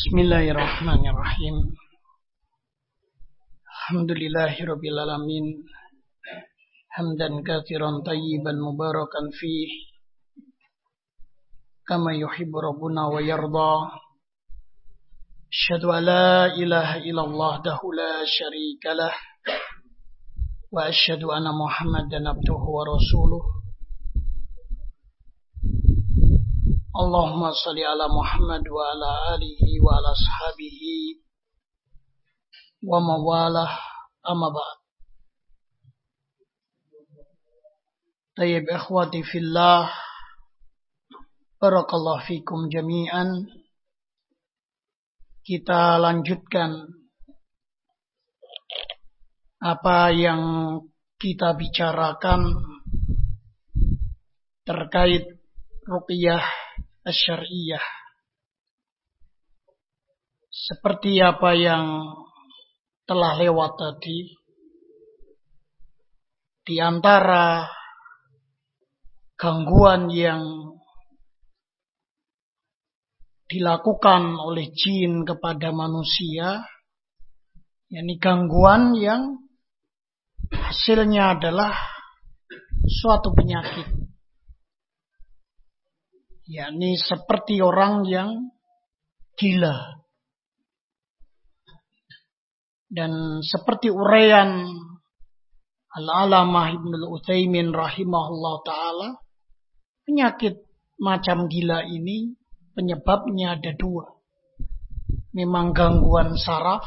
Bismillahirrahmanirrahim. Alhamdulillahirabbil alamin. Hamdan katsiran tayyiban mubarakan fih. Kama yuhibbu rabbuna wa yarda. Asyhadu an la ilaha illallah dahu la syarika. Wa asyhadu anna Muhammadan abduhu wa rasuluh. Allahumma salli ala Muhammad wa ala alihi wa ala ashabihi wa mawalah amma ba'd. Tayyib ikhwati fillah Barakallahu fikum jami'an Kita lanjutkan Apa yang kita bicarakan Terkait Ruqyah syariah. Seperti apa yang telah lewat tadi. Di antara gangguan yang dilakukan oleh jin kepada manusia yakni gangguan yang hasilnya adalah suatu penyakit yakni seperti orang yang gila. Dan seperti uraian Al-Alamah Ibn Al-Uthaymin rahimahullah ta'ala, penyakit macam gila ini penyebabnya ada dua. Memang gangguan saraf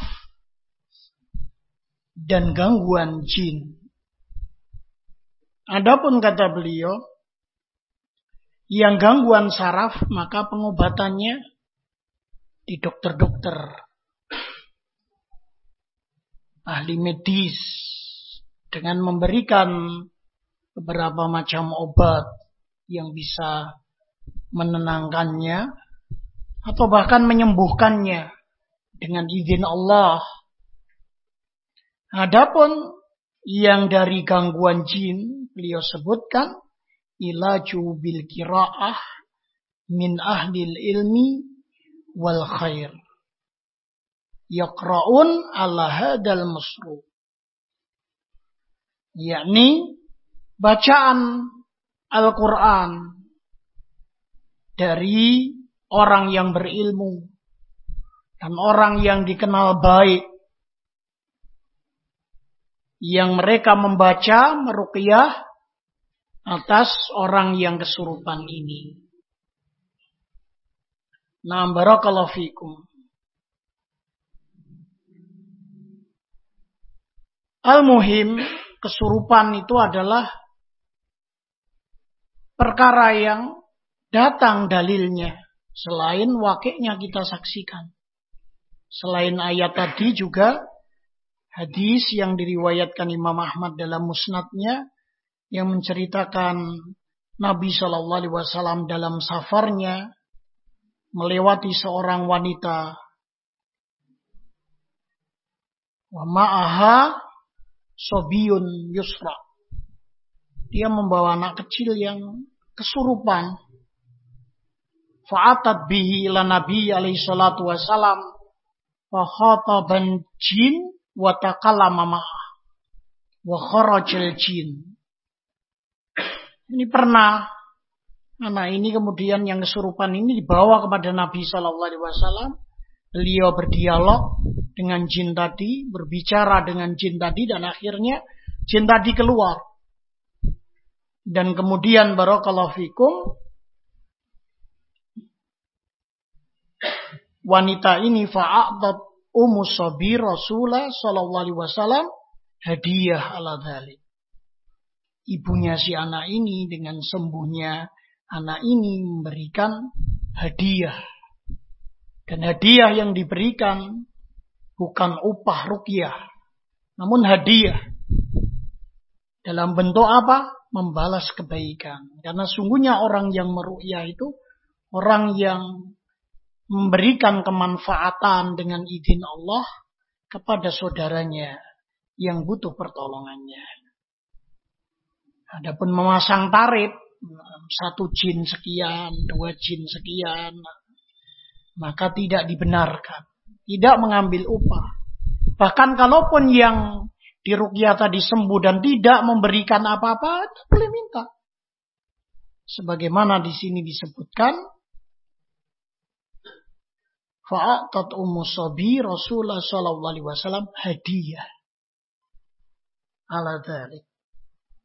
dan gangguan jin. Adapun kata beliau, yang gangguan saraf, maka pengobatannya di dokter-dokter ahli medis dengan memberikan beberapa macam obat yang bisa menenangkannya atau bahkan menyembuhkannya dengan izin Allah. Adapun yang dari gangguan jin beliau sebutkan ilaju bil kiraah min ahlil ilmi wal khair. Yaqra'un ala hadal masru. Yakni bacaan Al-Quran dari orang yang berilmu dan orang yang dikenal baik yang mereka membaca meruqyah atas orang yang kesurupan ini. Nah, barakallahu fikum. Al-muhim, kesurupan itu adalah perkara yang datang dalilnya. Selain wakilnya kita saksikan. Selain ayat tadi juga hadis yang diriwayatkan Imam Ahmad dalam musnadnya yang menceritakan Nabi Shallallahu Alaihi Wasallam dalam safarnya melewati seorang wanita. Wa ma'aha sobiyun yusra. Dia membawa anak kecil yang kesurupan. Fa'atat bihi ila Nabi alaihi salatu wasalam. Wa khataban jin wa takallama. Wa kharajal jin. Ini pernah anak ini kemudian yang kesurupan ini dibawa kepada Nabi Shallallahu Alaihi Wasallam. Beliau berdialog dengan jin tadi, berbicara dengan jin tadi, dan akhirnya jin tadi keluar. Dan kemudian barokallahu fikum wanita ini fa'adat Ummu Sabir Rasulullah sallallahu alaihi wasallam hadiah ala dhalik ibunya si anak ini dengan sembuhnya anak ini memberikan hadiah. Dan hadiah yang diberikan bukan upah rukyah, namun hadiah. Dalam bentuk apa? Membalas kebaikan. Karena sungguhnya orang yang merukyah itu orang yang memberikan kemanfaatan dengan izin Allah kepada saudaranya yang butuh pertolongannya. Adapun memasang tarif satu jin sekian, dua jin sekian, maka tidak dibenarkan. Tidak mengambil upah. Bahkan kalaupun yang dirukyah tadi sembuh dan tidak memberikan apa-apa, boleh minta. Sebagaimana di sini disebutkan, Fa'atat Ummu Sabi Rasulullah sallallahu hadiah. Ala dhalik.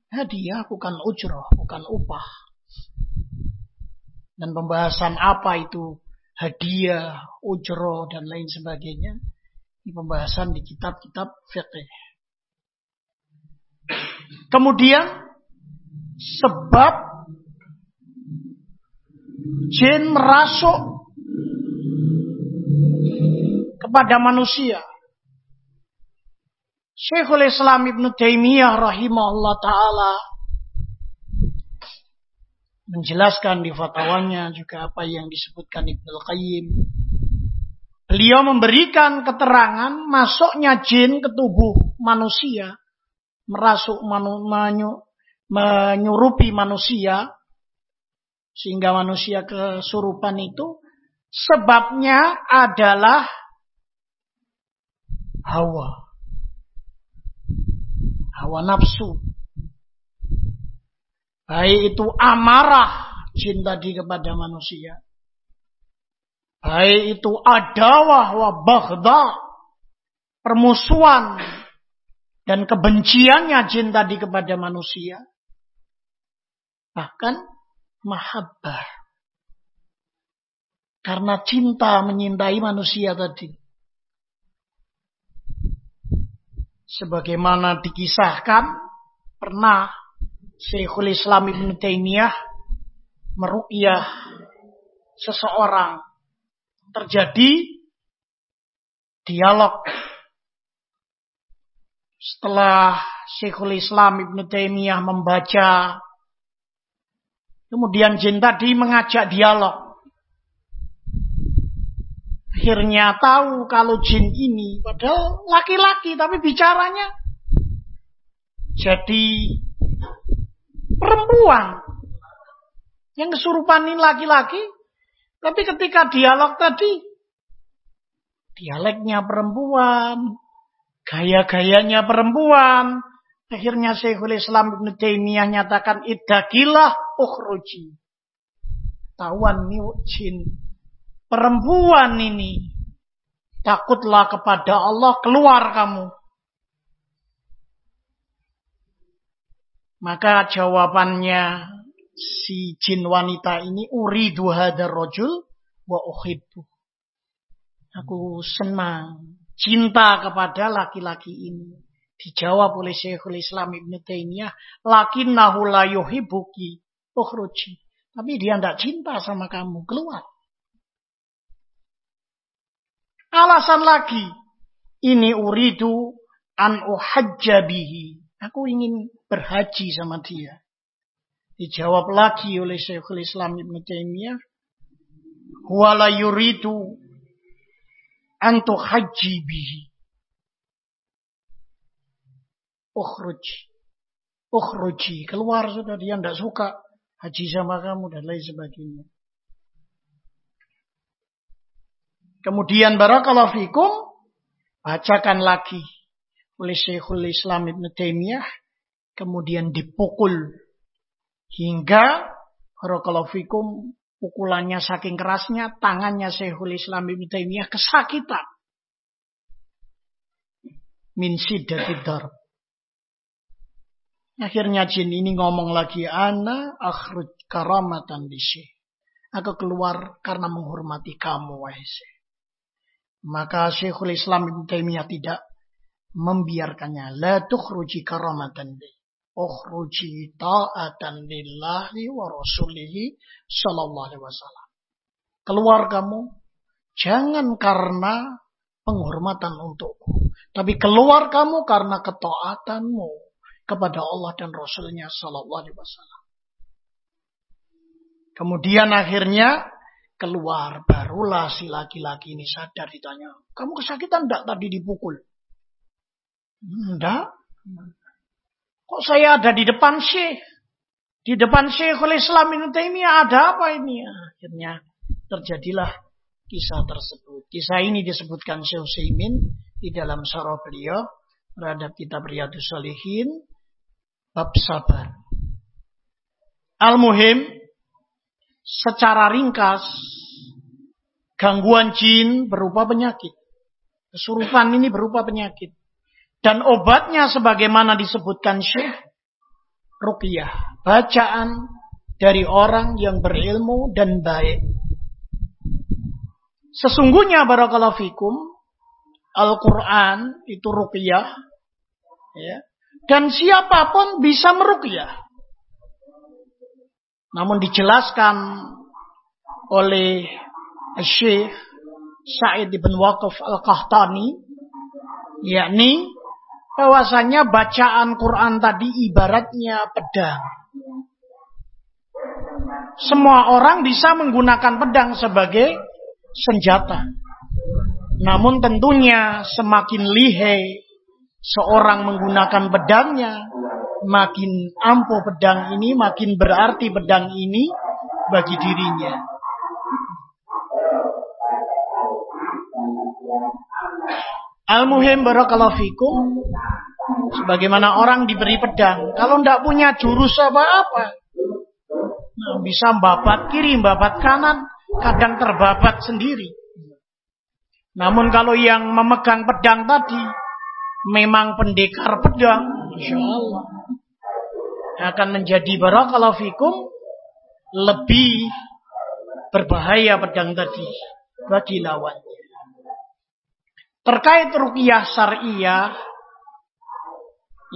Hadiah bukan ujroh, bukan upah. Dan pembahasan apa itu hadiah, ujroh, dan lain sebagainya. Ini pembahasan di kitab-kitab fiqh. Kemudian sebab jin merasuk kepada manusia. Syekhul Islam Ibn Taimiyah rahimahullah ta'ala menjelaskan di fatwanya juga apa yang disebutkan Ibnu Qayyim. Beliau memberikan keterangan masuknya jin ke tubuh manusia, merasuk manu, menyu, menyurupi manusia, sehingga manusia kesurupan itu, sebabnya adalah hawa. Hawa nafsu. Baik itu amarah cinta di kepada manusia. Baik itu adawah wa baghda. Permusuhan dan kebenciannya cinta di kepada manusia. Bahkan mahabbah. Karena cinta menyintai manusia tadi. Sebagaimana dikisahkan pernah Syekhul Islam Ibn Taimiyah meruqyah seseorang. Terjadi dialog. Setelah Syekhul Islam Ibn Taimiyah membaca kemudian jin tadi mengajak dialog akhirnya tahu kalau jin ini padahal laki-laki tapi bicaranya jadi perempuan. Yang kesurupan ini laki-laki tapi ketika dialog tadi dialeknya perempuan gaya-gayanya perempuan. Akhirnya Syekhul Islam Ibn Taimiyah nyatakan idakilah ukhruji. Tawan nih jin perempuan ini. Takutlah kepada Allah, keluar kamu. Maka jawabannya si jin wanita ini uridu hadar rojul wa uhibbu. Aku senang, cinta kepada laki-laki ini. Dijawab oleh Syekhul Islam Ibn Taimiyah, lakinnahu la yuhibbuki ukhruji. Tapi dia tidak cinta sama kamu, keluar. Alasan lagi. Ini uridu an uhajja bihi. Aku ingin berhaji sama dia. Dijawab lagi oleh Syekhul Islam Ibn Taimiyah. Wala yuridu an tuhajji bihi. Ukhruj. Ukhruji. Keluar sudah dia tidak suka haji sama kamu dan lain sebagainya. Kemudian barakallahu fikum bacakan lagi oleh Syekhul Islam Ibn Taimiyah kemudian dipukul hingga barakallahu fikum pukulannya saking kerasnya tangannya Syekhul Islam Ibn Taimiyah kesakitan. Min siddatid Akhirnya jin ini ngomong lagi, ana akhruj karamatan di Aku keluar karena menghormati kamu, wahai maka Syekhul Islam Ibn Taimiyah tidak membiarkannya. La tukhruji karamatan li. Ukhruji ta'atan lillahi wa rasulihi sallallahu alaihi wasallam. keluar kamu, jangan karena penghormatan untukku. Tapi keluar kamu karena ketaatanmu kepada Allah dan Rasulnya Sallallahu Alaihi Wasallam. Kemudian akhirnya keluar. Barulah si laki-laki ini sadar ditanya. Kamu kesakitan enggak tadi dipukul? Enggak. Kok saya ada di depan Syekh? Di depan Syekhul Islam Ibnu Taimiyah ada apa ini? Akhirnya terjadilah kisah tersebut. Kisah ini disebutkan Syekh Utsaimin di dalam syarah beliau terhadap kitab Riyadhus Shalihin bab sabar. Al-muhim secara ringkas gangguan jin berupa penyakit. Kesurupan ini berupa penyakit. Dan obatnya sebagaimana disebutkan Syekh ruqyah, bacaan dari orang yang berilmu dan baik. Sesungguhnya barakallahu fikum Al-Qur'an itu ruqyah ya. Dan siapa pun bisa meruqyah. Namun dijelaskan oleh Syekh Sa'id bin Waqaf Al-Qahtani yakni bahwasanya bacaan Quran tadi ibaratnya pedang. Semua orang bisa menggunakan pedang sebagai senjata. Namun tentunya semakin lihai seorang menggunakan pedangnya, makin ampuh pedang ini, makin berarti pedang ini bagi dirinya. Al-muhim barakallahu fikum. Sebagaimana orang diberi pedang. Kalau tidak punya jurus apa-apa. Nah, bisa babat kiri, babat kanan. Kadang terbabat sendiri. Namun kalau yang memegang pedang tadi. Memang pendekar pedang. Insya. Akan menjadi barakallahu fikum. Lebih berbahaya pedang tadi. Bagi lawan. Terkait ruqyah syariah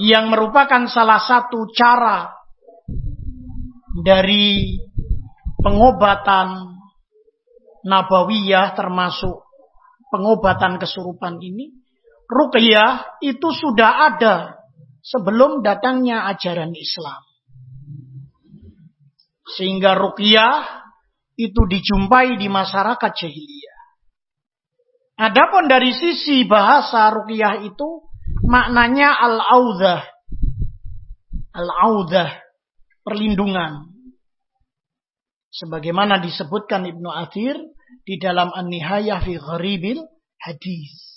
yang merupakan salah satu cara dari pengobatan nabawiyah termasuk pengobatan kesurupan ini, ruqyah itu sudah ada sebelum datangnya ajaran Islam. Sehingga ruqyah itu dijumpai di masyarakat jahiliyah. Adapun dari sisi bahasa ruqyah itu maknanya al-audah. Al-audah, perlindungan. Sebagaimana disebutkan Ibnu Athir di dalam An-Nihayah fi Gharibil Hadis.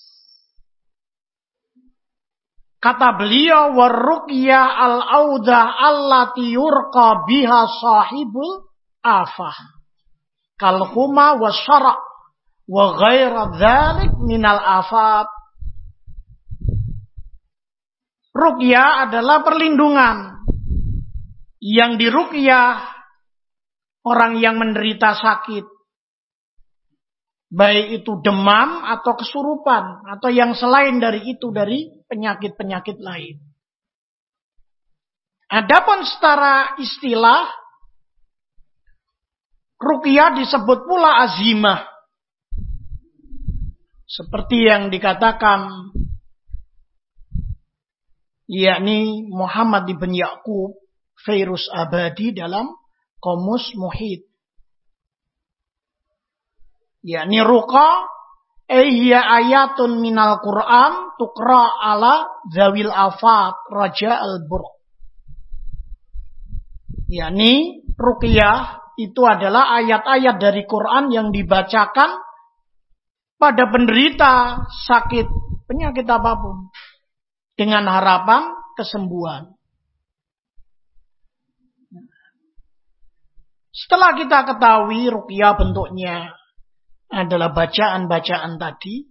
Kata beliau, warruqyah al-audah allati yurqa biha sahibul afah. Kalhuma wa syara' wa ghaira dzalik minal afat. Ruqyah adalah perlindungan yang diruqyah orang yang menderita sakit. Baik itu demam atau kesurupan atau yang selain dari itu dari penyakit-penyakit lain. Adapun secara istilah ruqyah disebut pula azimah seperti yang dikatakan yakni Muhammad ibn Yaqub Virus Abadi dalam Komus Muhid. Yakni ruqa Ehya ayatun minal Quran tukra ala zawil afat raja al bur. Yani ruqyah itu adalah ayat-ayat dari Quran yang dibacakan pada penderita sakit penyakit apa pun dengan harapan kesembuhan. Setelah kita ketahui rukyah bentuknya adalah bacaan-bacaan tadi,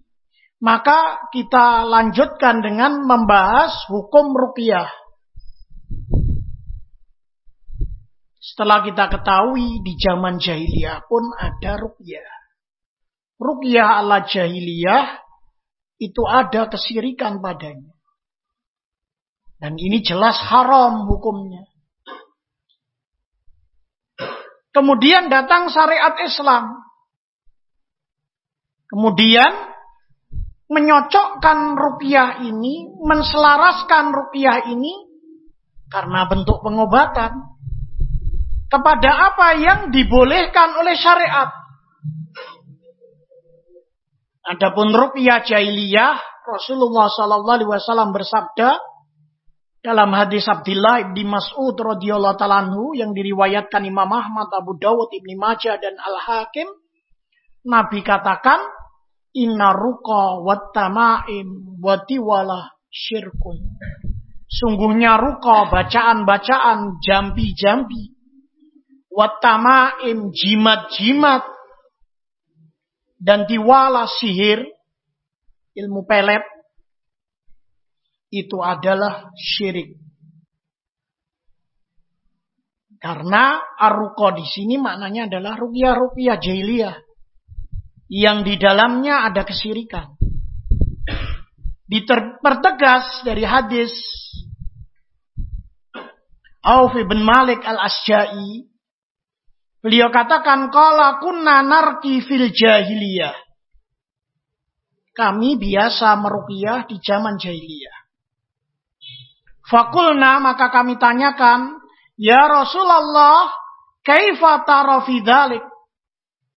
maka kita lanjutkan dengan membahas hukum rukyah. Setelah kita ketahui di zaman jahiliyah pun ada rukyah ruqyah ala jahiliyah itu ada kesirikan padanya. Dan ini jelas haram hukumnya. Kemudian datang syariat Islam. Kemudian menyocokkan rupiah ini, menselaraskan rupiah ini karena bentuk pengobatan kepada apa yang dibolehkan oleh syariat. Adapun rupiah jahiliyah, Rasulullah sallallahu alaihi wasallam bersabda dalam hadis Abdullah bin Mas'ud radhiyallahu taala yang diriwayatkan Imam Ahmad, Abu Dawud, Ibnu Majah dan Al Hakim, Nabi katakan, Inna ruqa wa tamaim wa tiwala syirkun. Sungguhnya ruqa, bacaan-bacaan, jambi-jambi, wa tamaim, jimat-jimat, dan tiwala sihir, ilmu pelet, itu adalah syirik. Karena aruko di sini maknanya adalah rupiah-rupiah jahiliyah yang di dalamnya ada kesirikan. Dipertegas dari hadis Auf bin Malik al-Asja'i. Beliau katakan, Kala kunna narki fil jahiliyah. Kami biasa meruqyah di zaman jahiliyah. Fakulna maka kami tanyakan, Ya Rasulullah, kaifa tara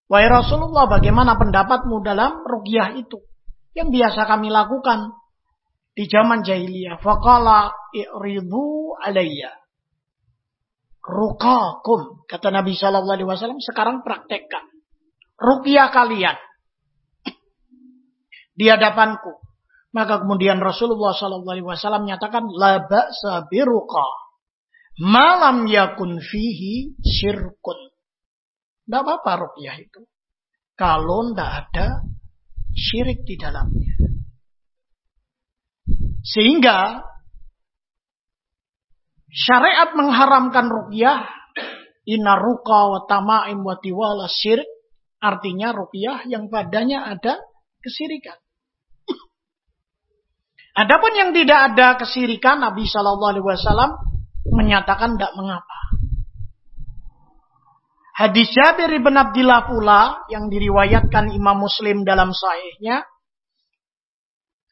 Wahai Rasulullah, bagaimana pendapatmu dalam rukyah itu? Yang biasa kami lakukan di zaman jahiliyah. Faqala i'ridu alayya. Rukakum. Kata Nabi Shallallahu Alaihi Wasallam, sekarang praktekkan. Rukyah kalian. Di hadapanku. Maka kemudian Rasulullah Shallallahu Alaihi Wasallam menyatakan, La ba'sa biruqa. Malam yakun fihi syirkun. Tidak apa-apa rukyah itu. Kalau tidak ada syirik di dalamnya. Sehingga syariat mengharamkan rukyah Inna ruqa wa tama'im wa tiwala syirik. Artinya rukyah yang padanya ada kesirikan. Adapun yang tidak ada kesirikan, Nabi Shallallahu Alaihi Wasallam menyatakan tidak mengapa. Hadis Jabir bin Abdullah pula yang diriwayatkan Imam Muslim dalam sahihnya.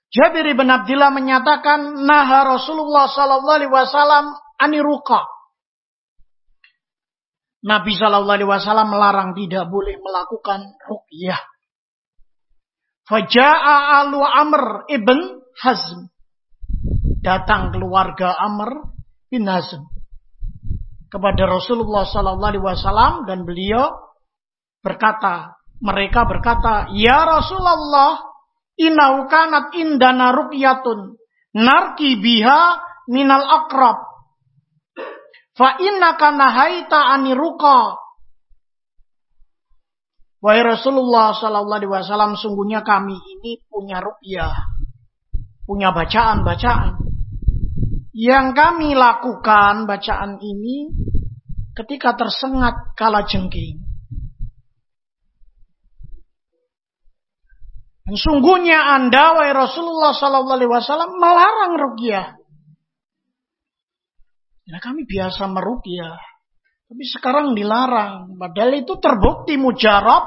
Jabir bin Abdullah menyatakan, Naha Rasulullah sallallahu alaihi wasallam aniruqa. Nabi sallallahu alaihi wasallam melarang tidak boleh melakukan ruqyah. Faja'a alu Amr ibn Hazm. Datang keluarga Amr bin Hazm kepada Rasulullah Sallallahu Alaihi Wasallam dan beliau berkata, mereka berkata, Ya Rasulullah, inau kanat indana ruqyatun narki biha minal akrab. Fa innaka nahaita ani ruqa. Wahai Rasulullah Sallallahu Alaihi Wasallam, sungguhnya kami ini punya ruqyah, punya bacaan-bacaan yang kami lakukan bacaan ini ketika tersengat kala jengking. Dan sungguhnya Anda, wahai Rasulullah Sallallahu Alaihi Wasallam, melarang rukyah. Ya kami biasa merukyah. Tapi sekarang dilarang. Padahal itu terbukti mujarab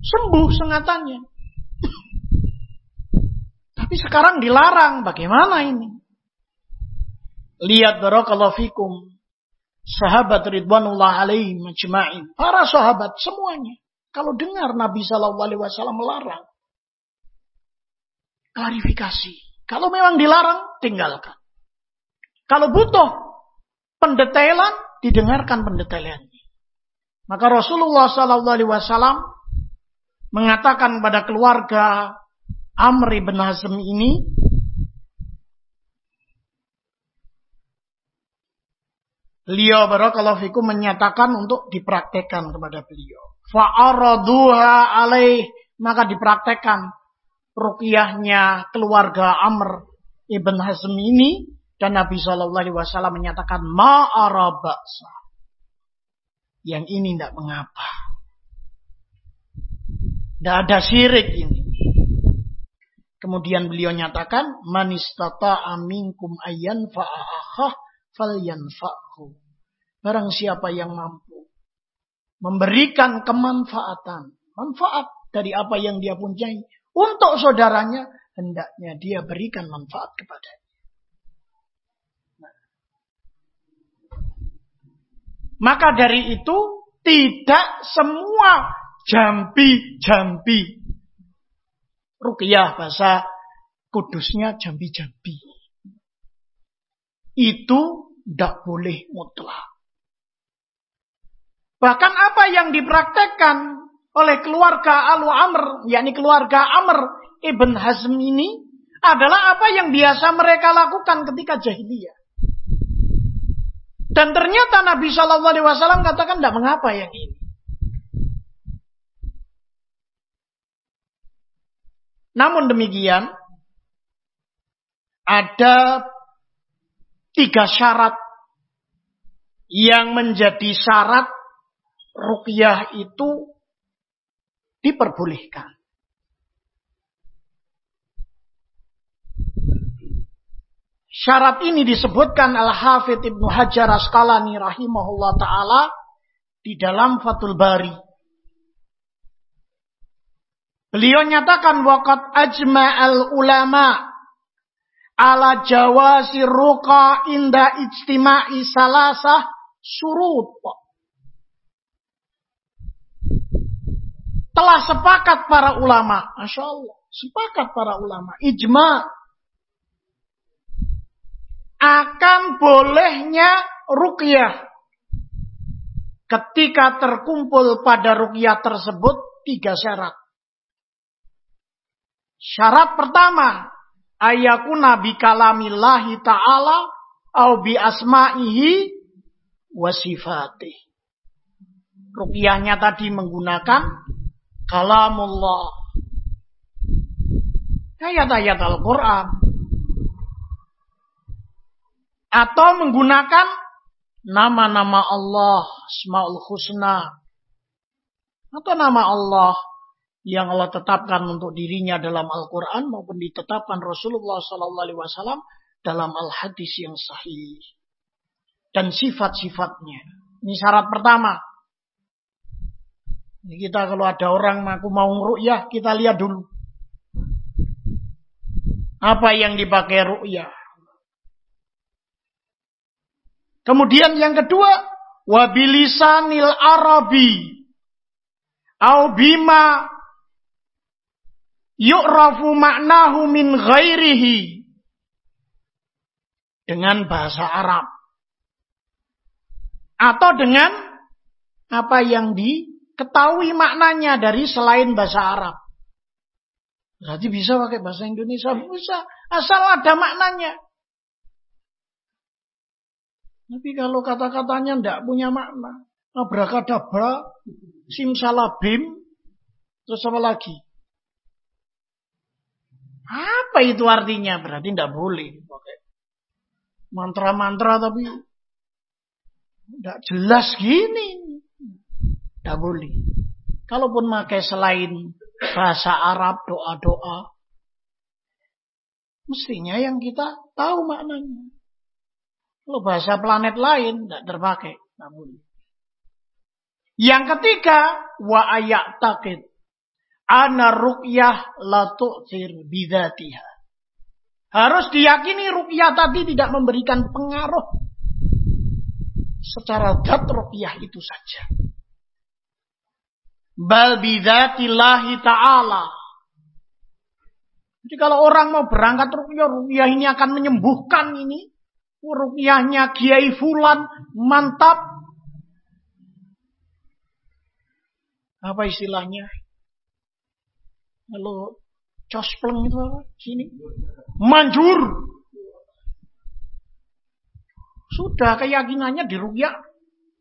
sembuh sengatannya. Tapi sekarang dilarang. Bagaimana ini? Lihat barakallahu fikum. Sahabat Ridwanullah alaihi majma'in. Para sahabat semuanya. Kalau dengar Nabi Shallallahu Alaihi Wasallam melarang, klarifikasi. Kalau memang dilarang, tinggalkan. Kalau butuh pendetailan, didengarkan pendetailannya. Maka Rasulullah Shallallahu Alaihi Wasallam mengatakan pada keluarga Amr bin Hazm ini, Beliau barakallahu fikum menyatakan untuk dipraktekkan kepada beliau. Fa'araduha alaih. Maka dipraktekkan ruqyahnya keluarga Amr ibn Hazm ini. Dan Nabi SAW menyatakan ma'arabaksa. Yang ini tidak mengapa. Tidak ada syirik ini. Kemudian beliau nyatakan, manistata aminkum ayyan fa'ahah falyanfa'hu. Barang siapa yang mampu memberikan kemanfaatan, manfaat dari apa yang dia punyai untuk saudaranya, hendaknya dia berikan manfaat kepadanya. Nah. Maka dari itu tidak semua jambi-jambi. Rukiah bahasa kudusnya jambi-jambi. Itu tidak boleh mutlak. Bahkan apa yang dipraktekkan oleh keluarga Alu Amr, yakni keluarga Amr Ibn Hazm ini, adalah apa yang biasa mereka lakukan ketika jahiliyah. Dan ternyata Nabi Shallallahu Alaihi Wasallam katakan tidak mengapa yang ini. Namun demikian, ada tiga syarat yang menjadi syarat rukyah itu diperbolehkan. Syarat ini disebutkan Al-Hafidh Ibnu Hajar Asqalani rahimahullah taala di dalam Fathul Bari. Beliau nyatakan waqat ajma'al ulama ala jawasi ruqa inda ijtima'i salasah surut. Telah sepakat para ulama. Masya Allah. Sepakat para ulama. Ijma. Akan bolehnya rukyah. Ketika terkumpul pada rukyah tersebut tiga syarat. Syarat pertama, ayakuna bi kalamillahi ta'ala au bi asma'ihi wa sifatih. Tadi menggunakan kalamullah. Ayat-ayat Al-Quran. Atau menggunakan nama-nama Allah, Asmaul Husna. Atau nama Allah yang Allah tetapkan untuk dirinya dalam Al-Quran maupun ditetapkan Rasulullah Wasallam dalam Al-Hadis yang sahih dan sifat-sifatnya. Ini syarat pertama. Ini kita kalau ada orang aku mau ru'yah, kita lihat dulu. Apa yang dipakai ru'yah. Kemudian yang kedua, wabilisanil arabi au bima yu'rafu maknahu min ghairihi dengan bahasa Arab atau dengan apa yang diketahui maknanya dari selain bahasa Arab. Berarti bisa pakai bahasa Indonesia bisa asal ada maknanya. Tapi kalau kata-katanya tidak punya makna, abrakadabra, simsalabim, terus apa lagi? Apa itu artinya? Berarti tidak boleh mantra-mantra tapi tidak jelas gini. Tidak boleh. Kalaupun pakai selain bahasa Arab, doa-doa, mestinya yang kita tahu maknanya. Kalau bahasa planet lain tidak terpakai, tidak boleh. Yang ketiga, wa ayak takid ana ruqyah la tu'thir bidatiha. Harus diyakini ruqyah tadi tidak memberikan pengaruh secara zat ruqyah itu saja. Bal bidatillahi ta'ala. Jadi kalau orang mau berangkat ruqyah, ruqyah ini akan menyembuhkan ini. Ruqyahnya Kiai Fulan mantap. Apa istilahnya? Kalau cospleng itu apa? Sini. Manjur. Sudah keyakinannya dirugiak.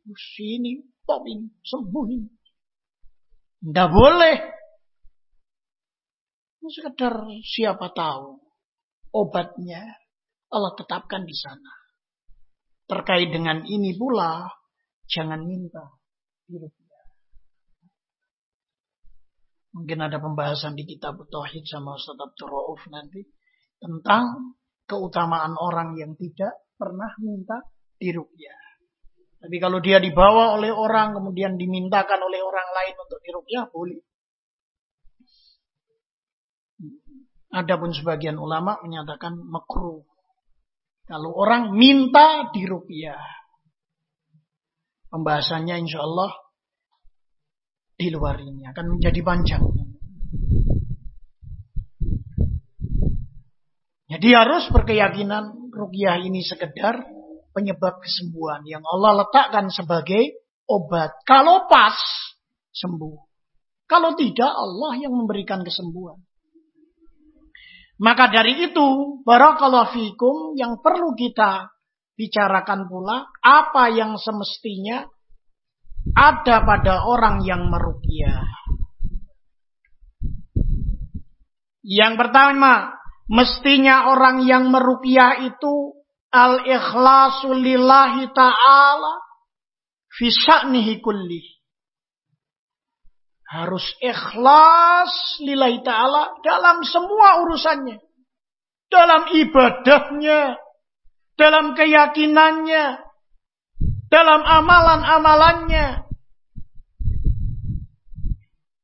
Sini, top ini, sembuh ini. Tidak boleh. Sekedar siapa tahu obatnya Allah tetapkan di sana. Terkait dengan ini pula, jangan minta dirugiak. Mungkin ada pembahasan di kitab Tauhid sama Ustaz Abdul Rauf nanti tentang keutamaan orang yang tidak pernah minta dirukyah. Tapi kalau dia dibawa oleh orang kemudian dimintakan oleh orang lain untuk dirukyah boleh. Adapun sebagian ulama menyatakan makruh. Kalau orang minta dirupiah. Pembahasannya insya Allah di luar ini akan menjadi panjang. Jadi harus berkeyakinan rupiah ini sekedar penyebab kesembuhan yang Allah letakkan sebagai obat. Kalau pas, sembuh. Kalau tidak, Allah yang memberikan kesembuhan. Maka dari itu, barakallahu fikum yang perlu kita bicarakan pula apa yang semestinya ada pada orang yang meruqyah. Yang pertama, mestinya orang yang meruqyah itu al-ikhlasu lillahi ta'ala fi. Harus ikhlas lillahi ta'ala dalam semua urusannya. Dalam ibadahnya. Dalam keyakinannya. Dalam amalan-amalannya.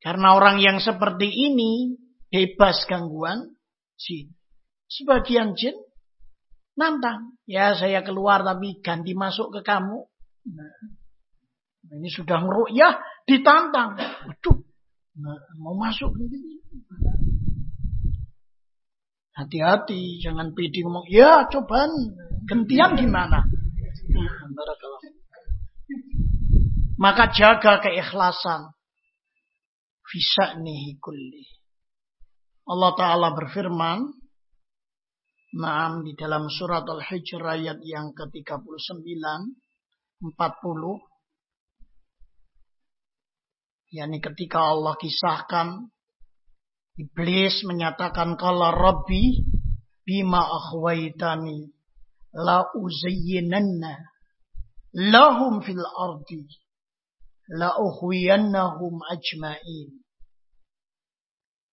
Karena orang yang seperti ini bebas gangguan jin. Sebagian jin nantang. Ya saya keluar tapi ganti masuk ke kamu. Nah, ini sudah ya ditantang. Waduh, nah, mau masuk. Hati-hati, jangan pede ngomong, ya cobaan, gantian gimana? Maka jaga keikhlasan. Bisa nih kulli. Allah Ta'ala berfirman, Naam di dalam surat Al-Hijr ayat yang ke-39 40 yakni ketika Allah kisahkan iblis menyatakan kalau Rabbi bima akhwaitani la uzayyinanna lahum fil ardi la ukhwiyannahum ajmain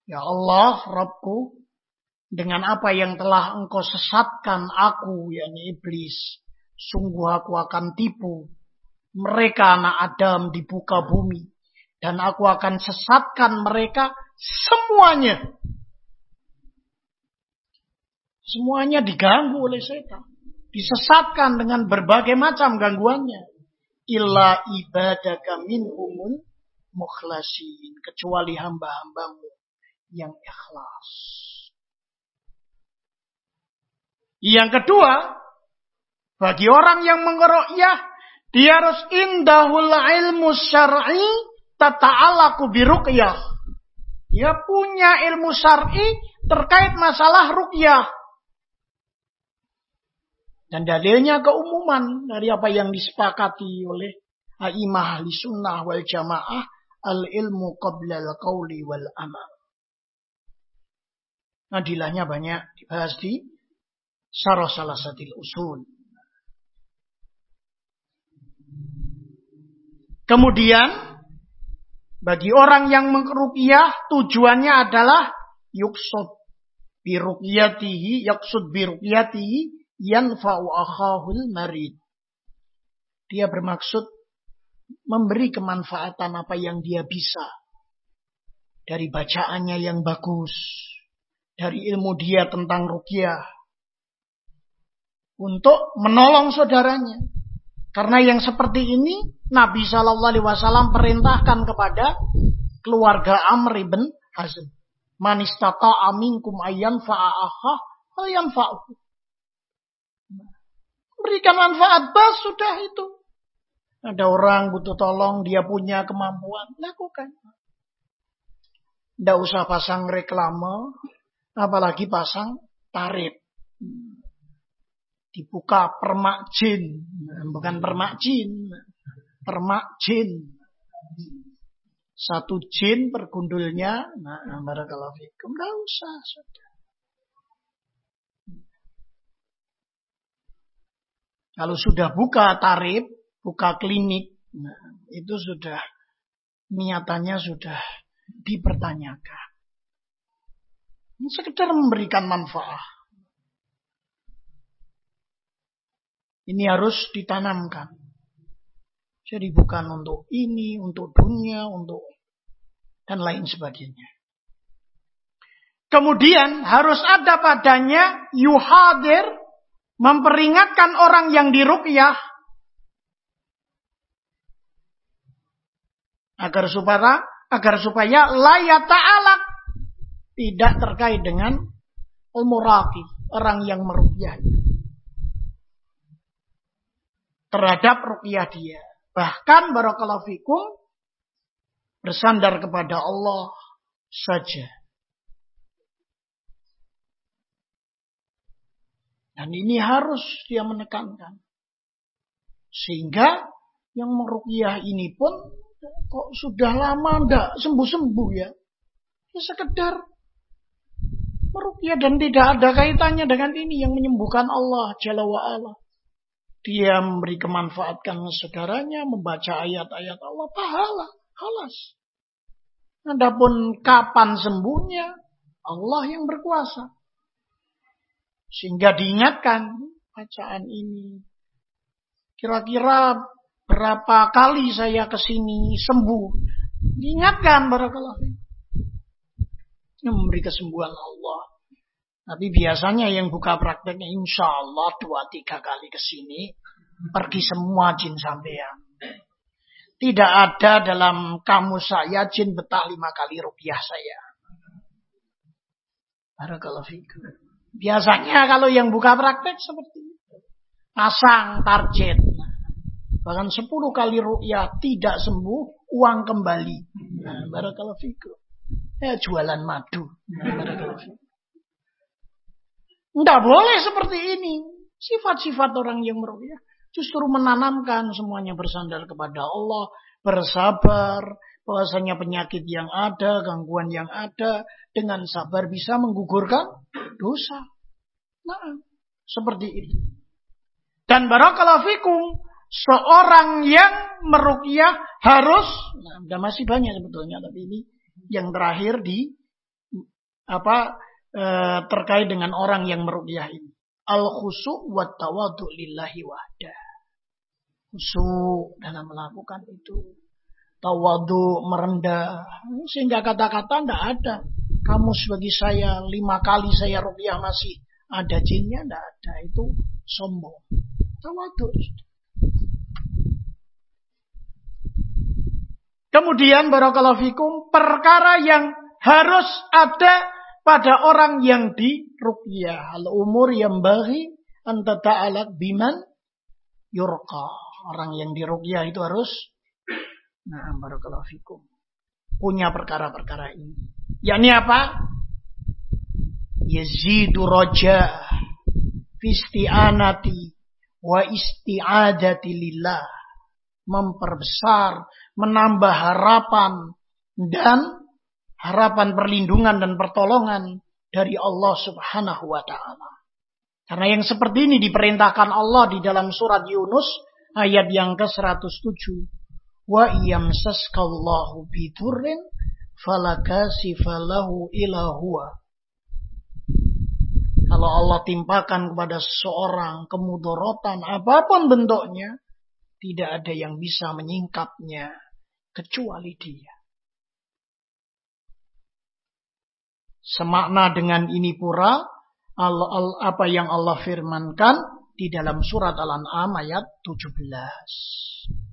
Ya Allah Rabbku dengan apa yang telah engkau sesatkan aku, yakni iblis. Sungguh aku akan tipu mereka anak Adam di buka bumi. Dan aku akan sesatkan mereka semuanya. Semuanya diganggu oleh setan. Disesatkan dengan berbagai macam gangguannya. Illa ibadaka minhumun mukhlasin. Kecuali hamba-hambamu yang ikhlas. Yang kedua, bagi orang yang ya, dia harus indahul ilmu syar'i tata'alaku biruqyah. Dia punya ilmu syar'i terkait masalah ruqyah. Dan dalilnya keumuman dari apa yang disepakati oleh a'imah ahli sunnah wal jamaah al ilmu qabla al qawli wal amal. Adilahnya banyak dibahas di syarah salah satu usul. Kemudian bagi orang yang mengruqyah tujuannya adalah yuksud biruqyatihi yaksud biruqyatihi yanfa'u akhahul marid. Dia bermaksud memberi kemanfaatan apa yang dia bisa dari bacaannya yang bagus, dari ilmu dia tentang ruqyah, untuk menolong saudaranya. Karena yang seperti ini Nabi Shallallahu Alaihi Wasallam perintahkan kepada keluarga Amr ibn Hazm. Manistata aminkum ayan fa'aha ayan fa'u. Berikan manfaat bas sudah itu. Ada orang butuh tolong, dia punya kemampuan, lakukan. Tidak usah pasang reklame, apalagi pasang tarif dibuka permak jin, bukan permak jin, permak jin. Satu jin per gundulnya, nah barakallahu fikum, enggak usah sudah. Kalau sudah buka tarif, buka klinik, nah, itu sudah niatannya sudah dipertanyakan. Sekedar memberikan manfaat. Ini harus ditanamkan. Jadi bukan untuk ini, untuk dunia, untuk dan lain sebagainya. Kemudian harus ada padanya yuhadir memperingatkan orang yang diruqyah agar supaya agar supaya layak ta'ala tidak terkait dengan al-muraqi, orang yang meruqyah terhadap ruqyah dia. Bahkan barakallahu fikum bersandar kepada Allah saja. Dan ini harus dia menekankan. Sehingga yang merukyah ini pun kok sudah lama ndak sembuh-sembuh ya. Ya sekedar merukyah dan tidak ada kaitannya dengan ini yang menyembuhkan Allah Jalla wa'ala. Dia memberi kemanfaatkan segaranya, membaca ayat-ayat Allah, pahala, halas. Adapun kapan sembuhnya, Allah yang berkuasa. Sehingga diingatkan bacaan ini. Kira-kira berapa kali saya ke sini sembuh. Diingatkan barakallahu Ini memberi kesembuhan Allah. Tapi biasanya yang buka prakteknya insya Allah dua tiga kali ke sini pergi semua jin sampean. Tidak ada dalam kamu saya jin betah lima kali rupiah saya. Barakallahu fikum. Biasanya kalau yang buka praktek seperti itu. Pasang target. Bahkan 10 kali ru'yah tidak sembuh, uang kembali. Nah, barakallahu fikum. Ya, jualan madu. Tidak boleh seperti ini. Sifat-sifat orang yang meru'yah justru menanamkan semuanya bersandar kepada Allah, bersabar, bahwasanya penyakit yang ada, gangguan yang ada, dengan sabar bisa menggugurkan dosa. Nah, seperti itu. Dan barakallahu fikum, seorang yang merukyah harus, nah, ada masih banyak sebetulnya, tapi ini yang terakhir di apa e, terkait dengan orang yang merukyah ini. Al khusu wa tawadu lillahi wahda. Khusu dalam melakukan itu. Tawadu merendah. Sehingga kata-kata tidak ada kamu sebagai saya lima kali saya rupiah masih ada jinnya tidak ada. Itu sombong. Tawadu kemudian barakallahu fikum perkara yang harus ada pada orang yang di rupiah. Al umur yang bagi anta ta'alat biman yurqa. Orang yang di rupiah itu harus. Nah barakallahu fikum punya perkara-perkara ini yakni apa? Yazidu roja fisti'anati wa isti'adati lillah. Memperbesar, menambah harapan dan harapan perlindungan dan pertolongan dari Allah Subhanahu wa taala. Karena yang seperti ini diperintahkan Allah di dalam surat Yunus ayat yang ke-107. Wa iyamsaskallahu bidurrin falakasifalahu ila huwa. Kalau Allah timpakan kepada seseorang kemudorotan apa pun bentuknya, tidak ada yang bisa menyingkapnya kecuali dia. Semakna dengan ini pura apa yang Allah firmankan di dalam surat Al-An'am ayat 17.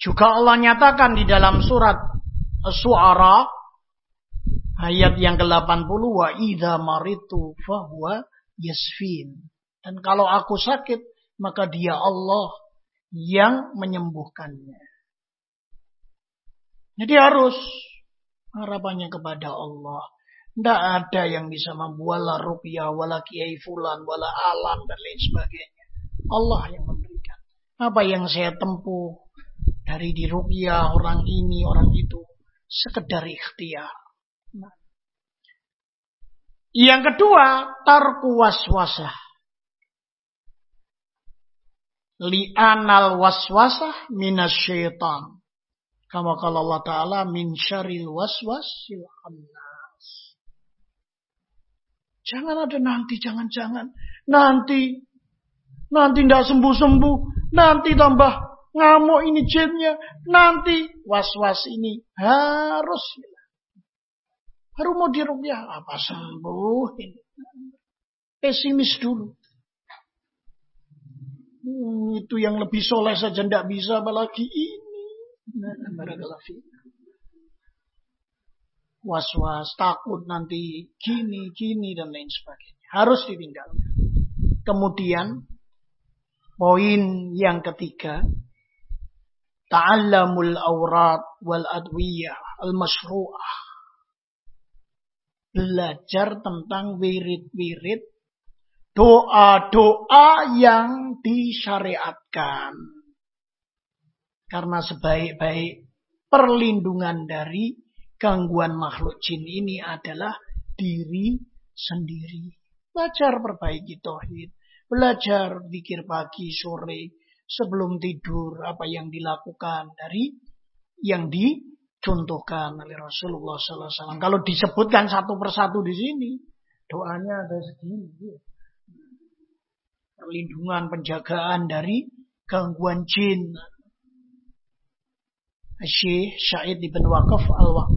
Juga Allah nyatakan di dalam surat Suara ayat yang ke-80 wa idza maritu fahuwa yasfin. Dan kalau aku sakit, maka dia Allah yang menyembuhkannya. Jadi harus harapannya kepada Allah. Tidak ada yang bisa membuat rupiah, wala kiai fulan, wala alam, dan lain sebagainya. Allah yang memberikan. Apa yang saya tempuh dari di rupiah, orang ini, orang itu sekedar ikhtiar. Nah. Yang kedua, tarku waswasah. Li'anal waswasah minas syaitan. Kama kalau Allah Ta'ala min syaril waswasil khannas. Jangan ada nanti, jangan-jangan. Nanti, nanti tidak sembuh-sembuh. Nanti tambah ngamuk ini jinnya, nanti was-was ini harus Baru mau dirukyah. Apa sembuh ini? Pesimis dulu. Hmm, itu yang lebih soleh saja tidak bisa apalagi ini. Nah, Was-was, takut nanti gini, gini dan lain sebagainya. Harus ditinggalkan. Kemudian poin yang ketiga, ta'allamul aurat wal adwiyah al masru'ah. Belajar tentang wirid-wirid doa-doa yang disyariatkan. Karena sebaik-baik perlindungan dari gangguan makhluk jin ini adalah diri sendiri. Belajar perbaiki tauhid, belajar pikir pagi sore sebelum tidur apa yang dilakukan dari yang dicontohkan oleh Rasulullah SAW. Kalau disebutkan satu persatu di sini, doanya ada segini. Perlindungan, penjagaan dari gangguan jin. Syekh Syahid ibn Waqaf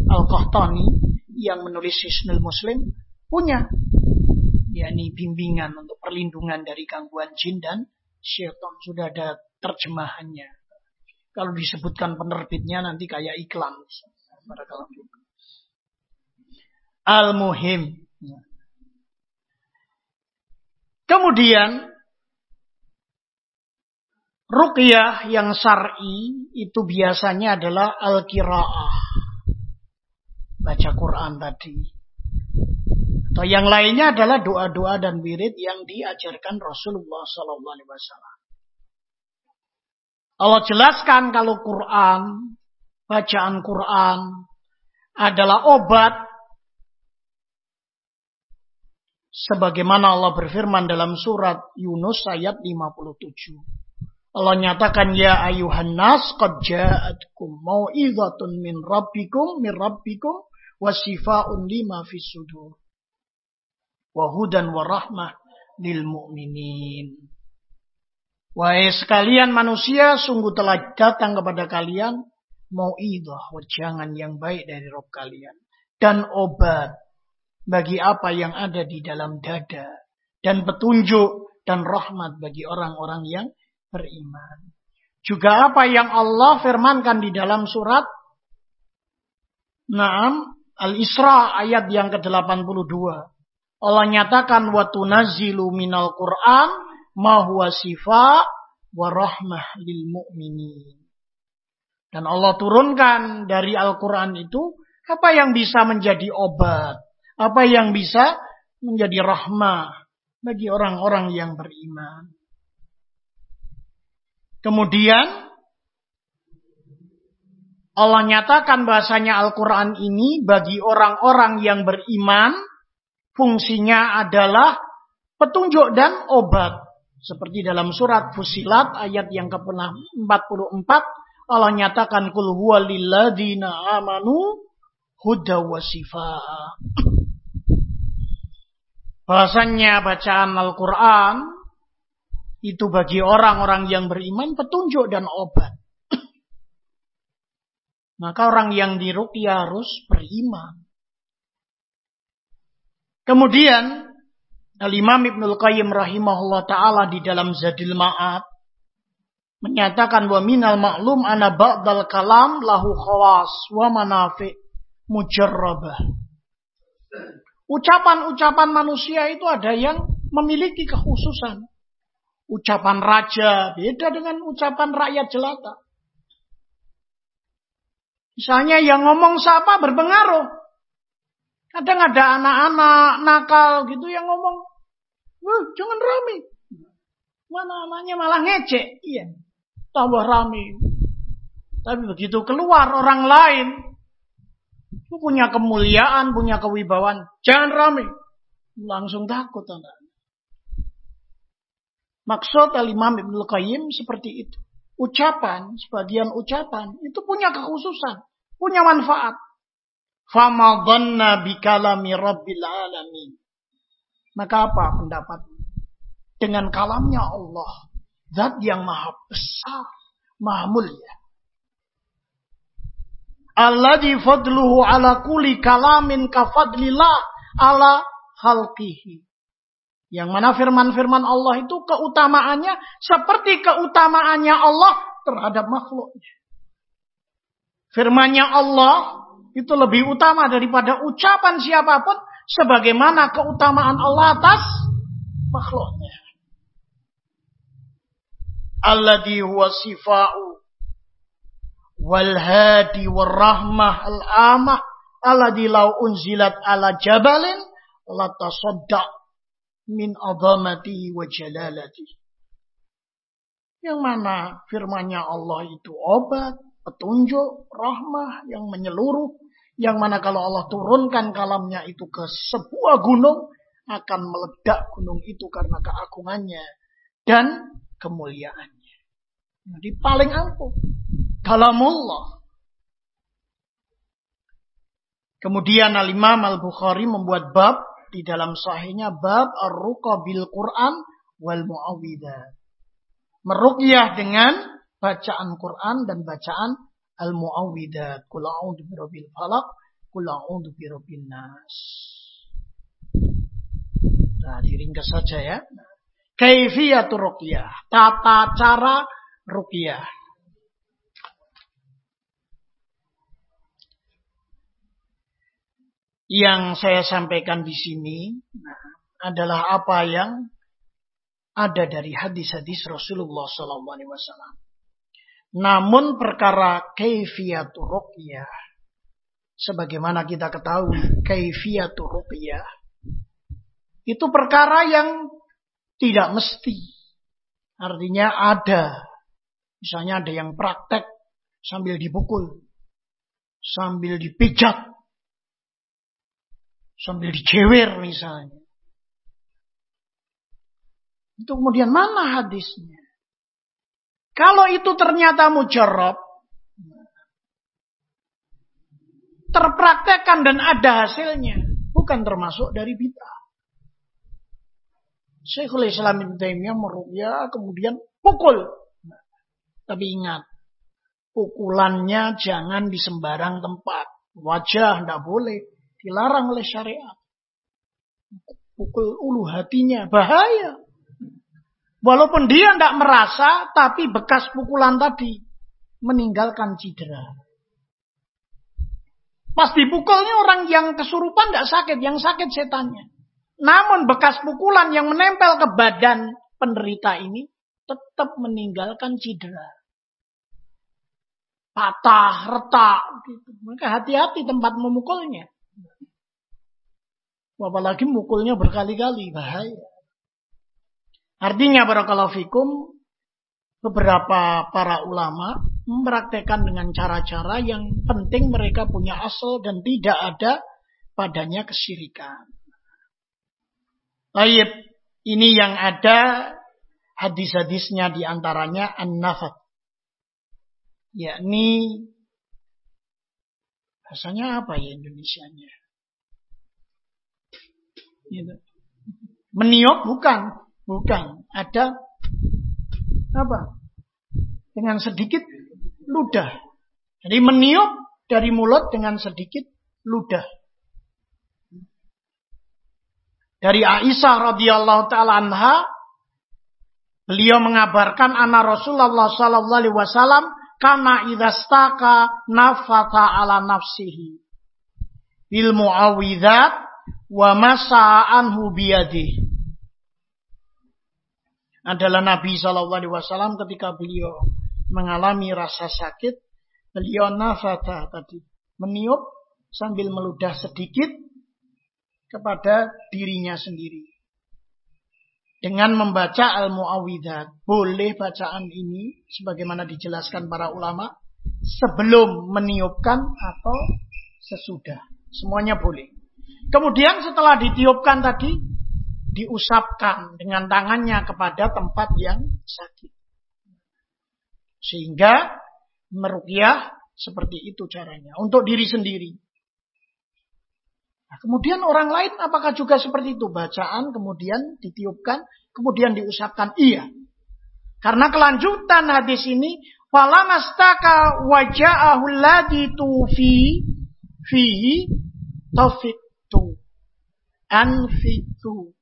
Al-Qahtani yang menulis Hisnul Muslim punya yakni bimbingan untuk perlindungan dari gangguan jin dan syaitan sudah ada terjemahannya. Kalau disebutkan penerbitnya nanti kayak iklan. Al-Muhim. Kemudian Ruqyah yang syar'i itu biasanya adalah al-qiraah. Baca Quran tadi. Atau yang lainnya adalah doa-doa dan wirid yang diajarkan Rasulullah wasallam. Allah jelaskan kalau Quran, bacaan Quran adalah obat sebagaimana Allah berfirman dalam surat Yunus ayat 57. Allah nyatakan ya ayuhan nas qad ja'atkum mau'izatun min rabbikum min rabbikum wa sifaa'un lima fis sudur wa hudan wa rahmah lil mu'minin. Wahai sekalian manusia sungguh telah datang kepada kalian mau'izah wajangan yang baik dari Rob kalian dan obat bagi apa yang ada di dalam dada dan petunjuk dan rahmat bagi orang-orang yang beriman. Juga apa yang Allah firmankan di dalam surat Naam Al-Isra ayat yang ke-82. Allah nyatakan wa tunazzilu minal Qur'an ma huwa sifa wa rahmah lil mu'minin. Dan Allah turunkan dari Al-Quran itu apa yang bisa menjadi obat, apa yang bisa menjadi rahmah bagi orang-orang yang beriman. Kemudian Allah nyatakan bahasanya Al-Quran ini bagi orang-orang yang beriman fungsinya adalah petunjuk dan obat. Seperti dalam surat Fusilat ayat yang ke-44 Allah nyatakan kul huwa lilladzina amanu huda wa Bahasanya bacaan Al-Quran itu bagi orang-orang yang beriman petunjuk dan obat. Maka orang yang diruqyah harus beriman. Kemudian Al-Imam Ibnul Qayyim rahimahullah taala di dalam Zadil Ma'ad menyatakan wa minal maklum ana ba'dal kalam lahu khawas wa manafi mujarrabah. Ucapan-ucapan manusia itu ada yang memiliki kekhususan. Ucapan raja beda dengan ucapan rakyat jelata. Misalnya yang ngomong siapa berpengaruh. Kadang ada anak-anak nakal gitu yang ngomong, Wah, jangan rame. Mana anaknya malah ngecek. Iya, tambah rame. Tapi begitu keluar orang lain, punya kemuliaan, punya kewibawaan, jangan rame. Langsung takut anak. Maksud al-Imam Ibn Qayyim seperti itu. Ucapan, sebagian ucapan, itu punya kekhususan, punya manfaat. Fama dhanna bikalami rabbil alamin. Maka apa pendapat? Dengan kalamnya Allah. Zat yang maha besar, maha mulia. Alladhi fadluhu ala kuli kalamin kafadlillah ala halqihi. Yang mana firman-firman Allah itu keutamaannya seperti keutamaannya Allah terhadap makhluknya. Firmannya Allah itu lebih utama daripada ucapan siapa pun sebagaimana keutamaan Allah atas makhluknya. Alladhi huwa sifa'u wal hadi wal rahmah al amah alladhi law unzilat ala jabalin latasadda min adamati wa jalalati. Yang mana firmannya Allah itu obat, petunjuk, rahmah yang menyeluruh yang mana kalau Allah turunkan kalamnya itu ke sebuah gunung, akan meledak gunung itu karena keagungannya dan kemuliaannya. Jadi paling ampuh. Kalamullah. Kemudian Al-Imam Al-Bukhari membuat bab di dalam sahihnya bab ar-ruqa bil Quran wal muawwidah. Meruqyah dengan bacaan Quran dan bacaan al-muawwidat. Qul a'udzu birabbil falaq, qul a'udzu birabbin nas. Nah, diringkas saja ya. Kaifiyatur ruqyah, tata cara ruqyah. Yang saya sampaikan di sini nah, adalah apa yang ada dari hadis-hadis Rasulullah SAW. Namun perkara kaifiyatul ruqyah sebagaimana kita ketahui kaifiyatul ruqyah itu perkara yang tidak mesti. Artinya ada. Misalnya ada yang praktek sambil dipukul, sambil dipijat, sambil dijewer misalnya. Itu kemudian mana hadisnya? Kalau itu ternyata mujarab, terpraktekkan dan ada hasilnya, bukan termasuk dari bid'ah. Syekhul Islam Ibn Taimiyah merukyah kemudian pukul. Tapi ingat, pukulannya jangan di sembarang tempat. Wajah tidak boleh, dilarang oleh syariat. Pukul ulu hatinya, bahaya. Walaupun dia tidak merasa, tapi bekas pukulan tadi meninggalkan cedera. Pas dipukulnya orang yang kesurupan tidak sakit, yang sakit setannya. Namun bekas pukulan yang menempel ke badan penderita ini tetap meninggalkan cedera. Patah, retak. Gitu. Maka hati-hati tempat memukulnya. Apalagi mukulnya berkali-kali, bahaya. Artinya barakallahu fikum beberapa para ulama mempraktekkan dengan cara-cara yang penting mereka punya asal dan tidak ada padanya kesyirikan. Baik, ini yang ada hadis-hadisnya di antaranya an-nafat. Yakni bahasanya apa ya Indonesianya? Gitu. Meniup bukan, Bukan. Ada apa? Dengan sedikit ludah. Jadi meniup dari mulut dengan sedikit ludah. Dari Aisyah radhiyallahu taala anha beliau mengabarkan anak Rasulullah sallallahu alaihi wasallam karena idastaka nafata ala nafsihi bil muawwidzat wa masa anhu biyadihi adalah Nabi Shallallahu Alaihi Wasallam ketika beliau mengalami rasa sakit, beliau nafata tadi meniup sambil meludah sedikit kepada dirinya sendiri. Dengan membaca Al-Mu'awidat. Boleh bacaan ini sebagaimana dijelaskan para ulama sebelum meniupkan atau sesudah. Semuanya boleh. Kemudian setelah ditiupkan tadi diusapkan dengan tangannya kepada tempat yang sakit. Sehingga merukyah seperti itu caranya. Untuk diri sendiri. Nah, kemudian orang lain apakah juga seperti itu? Bacaan kemudian ditiupkan, kemudian diusapkan. Iya. Karena kelanjutan hadis ini, Falamastaka waja'ahu alladhi tufi fihi tafiktu anfitu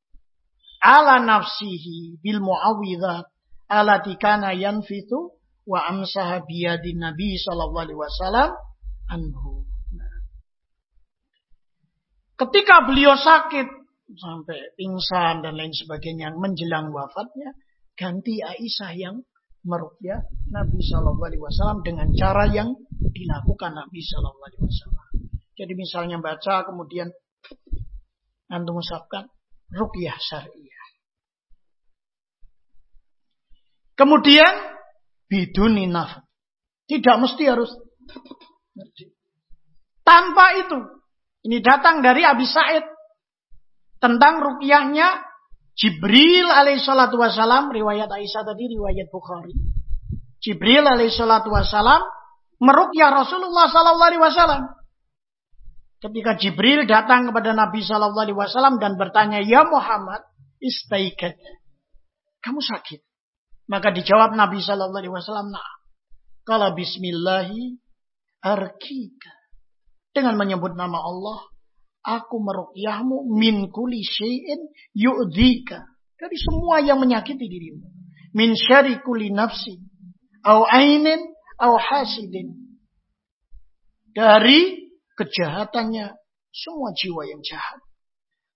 ala nafsihi bil muawwidhat alati kana yanfitu wa amsaha biyadin nabi sallallahu alaihi wasallam anhu. Ketika beliau sakit sampai pingsan dan lain sebagainya menjelang wafatnya, ganti Aisyah yang merukyah Nabi Shallallahu Alaihi Wasallam dengan cara yang dilakukan Nabi Shallallahu Alaihi Wasallam. Jadi misalnya baca kemudian antum ucapkan rukyah syariah. Kemudian biduni naf. Tidak mesti harus tanpa itu. Ini datang dari Abi Said tentang rukyahnya Jibril alaihissalatu wassalam, riwayat Aisyah tadi, riwayat Bukhari. Jibril alaihissalatu wassalam merukyah Rasulullah sallallahu alaihi wasallam. Ketika Jibril datang kepada Nabi sallallahu alaihi wasallam dan bertanya, "Ya Muhammad, istaikat." Kamu sakit? Maka dijawab Nabi sallallahu alaihi wasallam, "Nah." Kala bismillahi arkika. Dengan menyebut nama Allah, Aku merukyahmu min kuli syai'in yu'dhika. Dari semua yang menyakiti dirimu. Min syari kuli nafsi. Au ainin. Au hasidin. Dari kejahatannya semua jiwa yang jahat.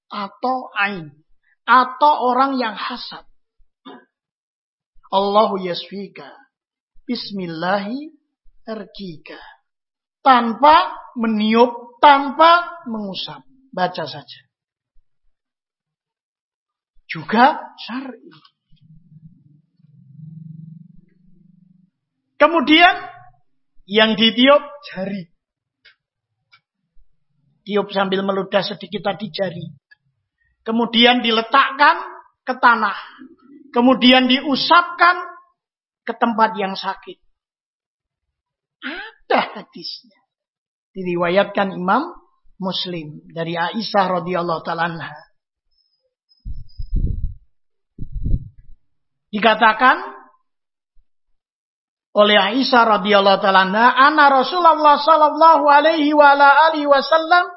Atau ain. Atau orang yang hasad. Allahu yasfika. Bismillahi erkika. Tanpa meniup tanpa mengusap. Baca saja. Juga syar'i. Kemudian yang ditiup jari. Tiup sambil meludah sedikit tadi jari. Kemudian diletakkan ke tanah. Kemudian diusapkan ke tempat yang sakit. Ada hadisnya diriwayatkan Imam Muslim dari Aisyah radhiyallahu taala Dikatakan oleh Aisyah radhiyallahu taala "Ana Rasulullah sallallahu alaihi wa ala alihi wasallam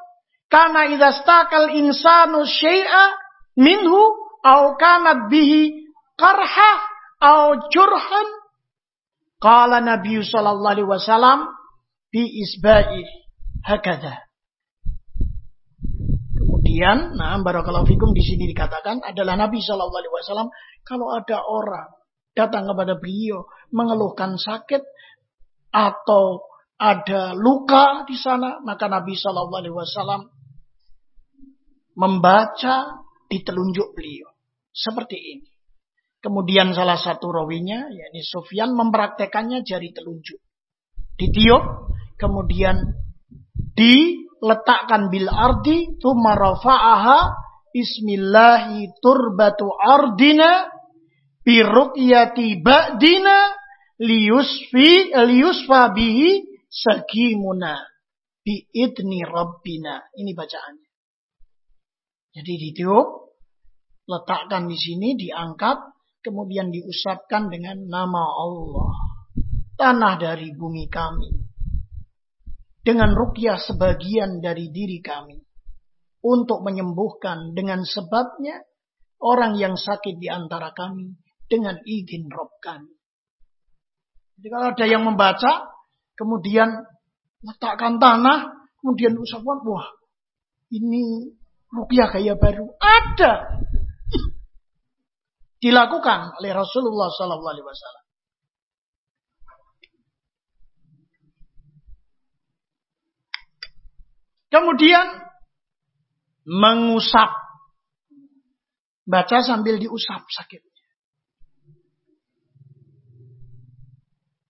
kana idza insanu syai'a minhu au kanat bihi qarha au jurhan qala Nabi sallallahu alaihi wasallam bi isba'i hakada. Kemudian, nah barakallahu fikum di sini dikatakan adalah Nabi Shallallahu Alaihi Wasallam kalau ada orang datang kepada beliau mengeluhkan sakit atau ada luka di sana, maka Nabi Shallallahu Alaihi Wasallam membaca di telunjuk beliau seperti ini. Kemudian salah satu rawinya, yakni Sufyan, mempraktekannya jari telunjuk. Ditiup, kemudian diletakkan bil ardi thumma rafa'aha bismillahi turbatu ardina bi ruqyati ba'dina liyusfi liyusfa bihi sakimuna bi idni rabbina ini bacaannya jadi ditiup letakkan di sini diangkat kemudian diusapkan dengan nama Allah tanah dari bumi kami dengan rukyah sebagian dari diri kami untuk menyembuhkan dengan sebabnya orang yang sakit di antara kami dengan izin Rob kami. Jadi kalau ada yang membaca, kemudian letakkan tanah, kemudian usahawan, wah ini rukyah kayak baru. Ada. Dilakukan oleh Rasulullah SAW. Kemudian mengusap. Baca sambil diusap sakitnya.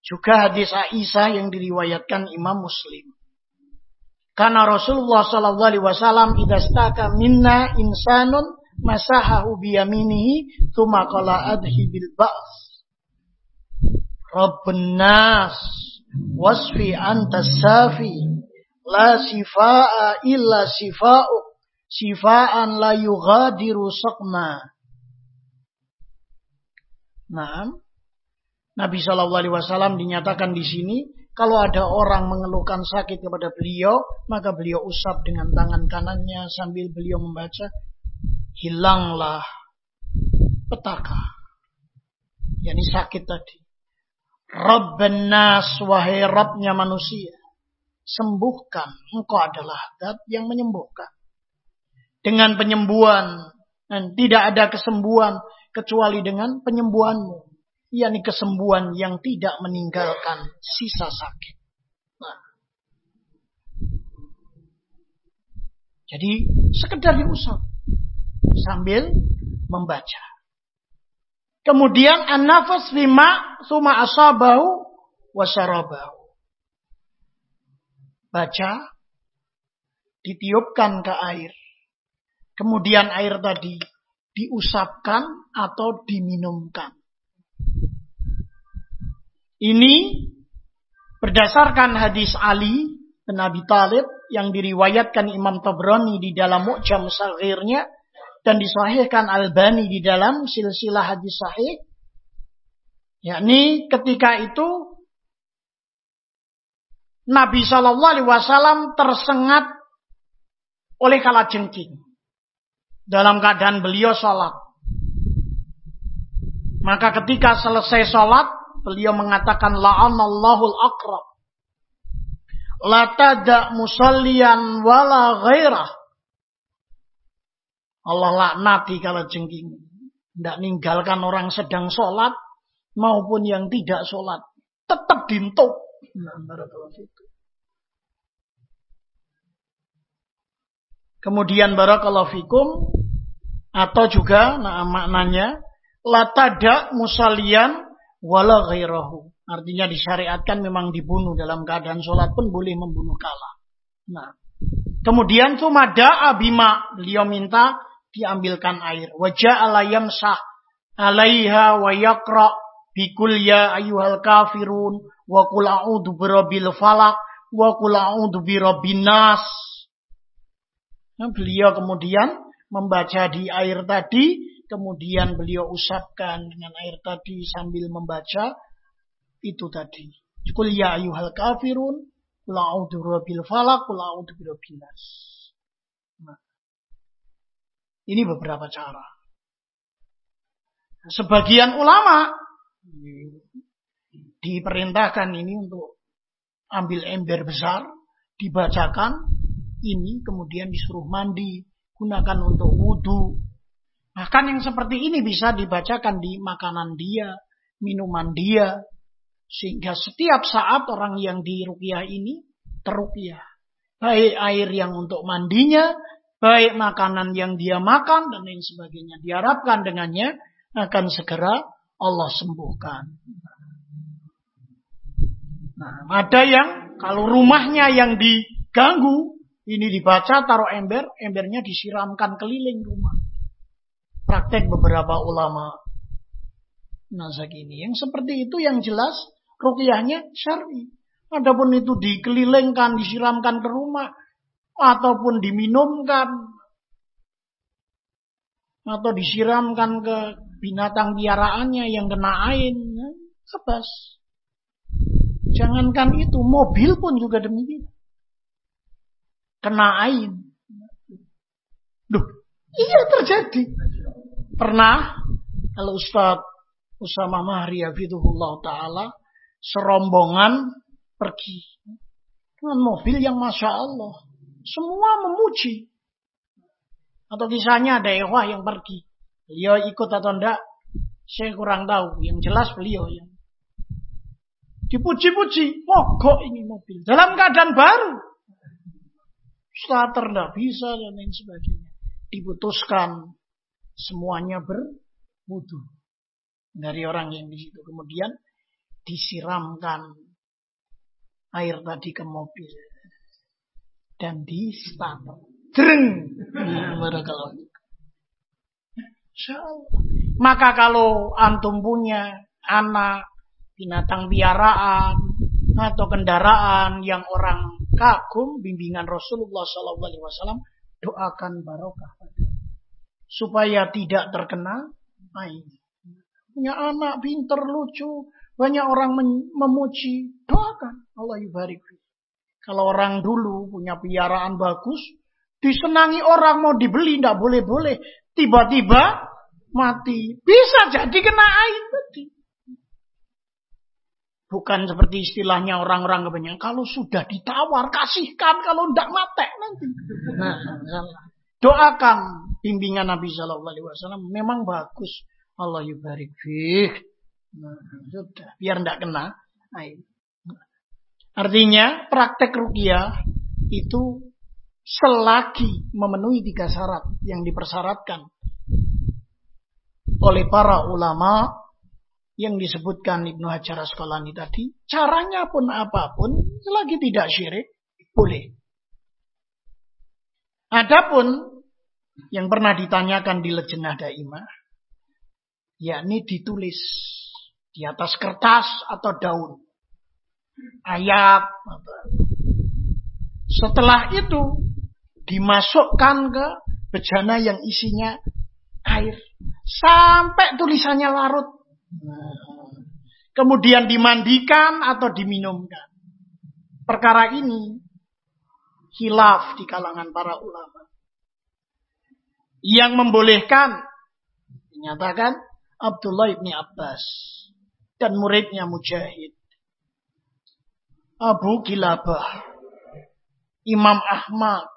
Juga hadis Aisyah yang diriwayatkan Imam Muslim. Karena Rasulullah Sallallahu Alaihi Wasallam idastaka minna insanun masahahu biyaminihi thumma qala adhi bil ba's. Rabbun nas wasfi anta safi La sifa'a illa sifa'u. Sifa'an la yughadiru saqma. Nah, Nabi Shallallahu Alaihi Wasallam dinyatakan di sini kalau ada orang mengeluhkan sakit kepada beliau, maka beliau usap dengan tangan kanannya sambil beliau membaca, hilanglah petaka. Yani sakit tadi. Rabban nas, wahai Rabbnya manusia. Sembuhkan, engkau adalah dat yang menyembuhkan. Dengan penyembuhan, dan tidak ada kesembuhan kecuali dengan penyembuhanmu. yakni kesembuhan yang tidak meninggalkan sisa sakit. Nah. Jadi sekedar diusap sambil membaca. Kemudian an-nafas lima suma asabahu wasyarabahu. Baca, ditiupkan ke air. Kemudian air tadi diusapkan atau diminumkan. Ini berdasarkan hadis Ali bin Abi Talib yang diriwayatkan Imam Tabrani di dalam Mu'jam Saghirnya dan disahihkan Albani di dalam silsilah hadis sahih yakni ketika itu Nabi Shallallahu Alaihi Wasallam tersengat oleh kala jengking dalam keadaan beliau sholat. Maka ketika selesai sholat, beliau mengatakan la'anallahul akrab. La tada musallian wala ghairah. Allah laknati kalau jengking. Tidak ninggalkan orang sedang sholat maupun yang tidak sholat. Tetap dintuk. Kemudian barakallahu fikum atau juga nah, maknanya latada musalian wala ghairahu. Artinya disyariatkan memang dibunuh dalam keadaan sholat pun boleh membunuh kalah. Nah, kemudian sumada abima beliau minta diambilkan air. Wajah alayam sah alaiha wa yakra bikul ya ayuhal kafirun wa kul a'udhu birabbil falak wa a'udhu birabbin nas. Nah, beliau kemudian membaca di air tadi, kemudian beliau usapkan dengan air tadi sambil membaca itu tadi. Kul ya ayuhal kafirun, a'udhu birabbil falak, a'udhu birabbin nas. Ini beberapa cara. Sebagian ulama diperintahkan ini untuk ambil ember besar, dibacakan ini, kemudian disuruh mandi, gunakan untuk wudhu. Bahkan yang seperti ini bisa dibacakan di makanan dia, minuman dia, sehingga setiap saat orang yang di rupiah ini terupiah. Baik air yang untuk mandinya, baik makanan yang dia makan dan lain sebagainya. Diharapkan dengannya akan segera Allah sembuhkan. Nah, ada yang kalau rumahnya yang diganggu, ini dibaca taruh ember, embernya disiramkan keliling rumah. Praktek beberapa ulama nazak ini. Yang seperti itu yang jelas rukyahnya syar'i. Adapun itu dikelilingkan, disiramkan ke rumah, ataupun diminumkan atau disiramkan ke binatang piaraannya yang kena ya, kebas. Jangankan itu, mobil pun juga demikian. Kena air. Duh, iya terjadi. Pernah, kalau Ustaz Usama Mahri Hafidhullah Ta'ala, serombongan pergi. Dengan mobil yang Masya Allah. Semua memuji. Atau kisahnya ada Ewah yang pergi. Beliau ikut atau enggak, saya kurang tahu. Yang jelas beliau yang dipuji-puji. Mogok ini mobil. Dalam keadaan baru. Starter enggak bisa dan lain sebagainya. Diputuskan semuanya berwudu dari orang yang di situ. Kemudian disiramkan air tadi ke mobil dan di starter. Jreng. Maka kalau antum punya anak, binatang piaraan, atau kendaraan yang orang kagum bimbingan Rasulullah SAW, doakan barokah supaya tidak terkena air. Punya anak pinter lucu, Banyak orang memuji, doakan Allah yubarik. Kalau orang dulu punya piaraan bagus, disenangi orang mau dibeli, tidak boleh-boleh. Tiba-tiba mati. Bisa jadi kena air tadi. Bukan seperti istilahnya orang-orang kebanyakan. Kalau sudah ditawar, kasihkan. Kalau tidak mati nanti. Nah, doakan bimbingan Nabi Shallallahu Alaihi Wasallam memang bagus. Allah yubarik fih. Nah, sudah, biar tidak kena air. Artinya praktek rukia itu selagi memenuhi tiga syarat yang dipersyaratkan oleh para ulama yang disebutkan Ibnu Hajar Asqalani tadi, caranya pun apa pun, selagi tidak syirik, boleh. Adapun yang pernah ditanyakan di Lejenah Daimah, yakni ditulis di atas kertas atau daun. Ayat. Setelah itu dimasukkan ke bejana yang isinya air. Sampai tulisannya larut. Kemudian dimandikan atau diminumkan. Perkara ini hilaf di kalangan para ulama. Yang membolehkan dinyatakan Abdullah ibni Abbas dan muridnya Mujahid. Abu Kilabah, Imam Ahmad,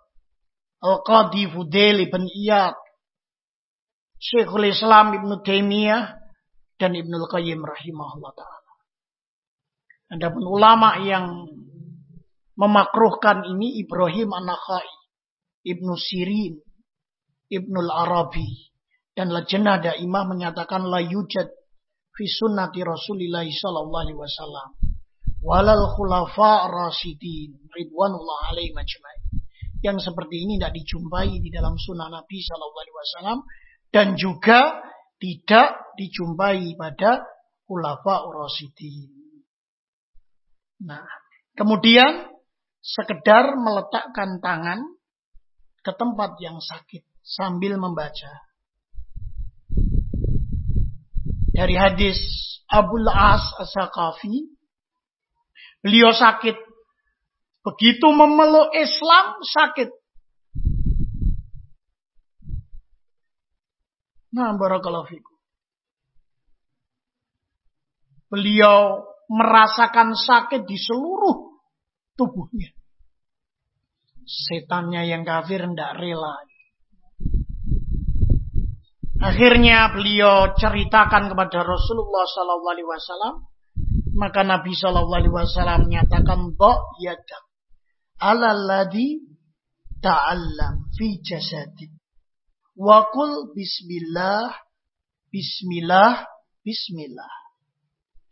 Al-Qadi Fudail ibn Iyad, Syekhul Islam Ibn Taimiyah, dan Ibnul Qayyim rahimahullah taala. Adapun ulama yang memakruhkan ini Ibrahim An-Nakhai, Ibnu Sirin, Ibnul Arabi dan Lajnah Daimah menyatakan la yujad fi sunnati Rasulillah sallallahu alaihi wasallam walal khulafa rasidin ridwanullah alaihi majma'in. Yang seperti ini tidak dijumpai di dalam sunnah Nabi sallallahu alaihi wasallam dan juga tidak dijumpai pada ulafa urasidin. Nah, kemudian sekedar meletakkan tangan ke tempat yang sakit sambil membaca. Dari hadis Abul As As-Sakafi, beliau sakit. Begitu memeluk Islam, sakit. Nah, barakallahu fikum. Beliau merasakan sakit di seluruh tubuhnya. Setannya yang kafir tidak rela. Akhirnya beliau ceritakan kepada Rasulullah Sallallahu Alaihi Wasallam. Maka Nabi Sallallahu Alaihi Wasallam menyatakan, "Bo yadak alaladi ta'allam fi jasadik." Wakul bismillah, bismillah, bismillah.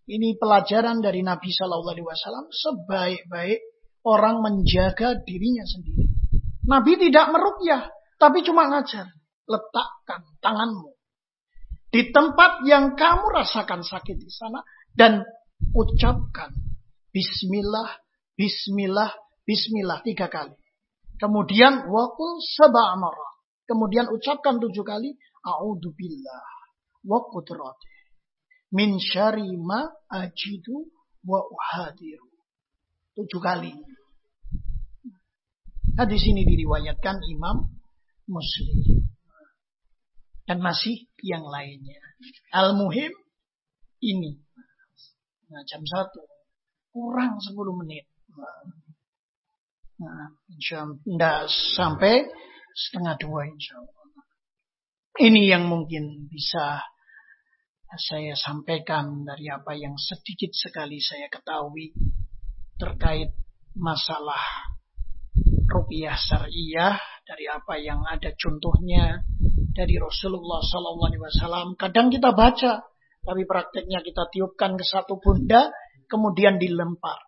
Ini pelajaran dari Nabi Shallallahu Alaihi Wasallam sebaik-baik orang menjaga dirinya sendiri. Nabi tidak merukyah, tapi cuma ngajar. Letakkan tanganmu di tempat yang kamu rasakan sakit di sana dan ucapkan Bismillah, Bismillah, Bismillah tiga kali. Kemudian wakul seba Kemudian ucapkan tujuh kali. A'udhu billah wa qudrati min syari ma ajidu wa uhadiru. Tujuh kali. Nah, di sini diriwayatkan Imam Muslim. Dan masih yang lainnya. Al-Muhim ini. Nah, jam satu. Kurang sepuluh menit. Nah, insya Allah sampai setengah dua insya Allah. Ini yang mungkin bisa saya sampaikan dari apa yang sedikit sekali saya ketahui terkait masalah rupiah syariah dari apa yang ada contohnya dari Rasulullah SAW. Kadang kita baca, tapi prakteknya kita tiupkan ke satu bunda, kemudian dilempar.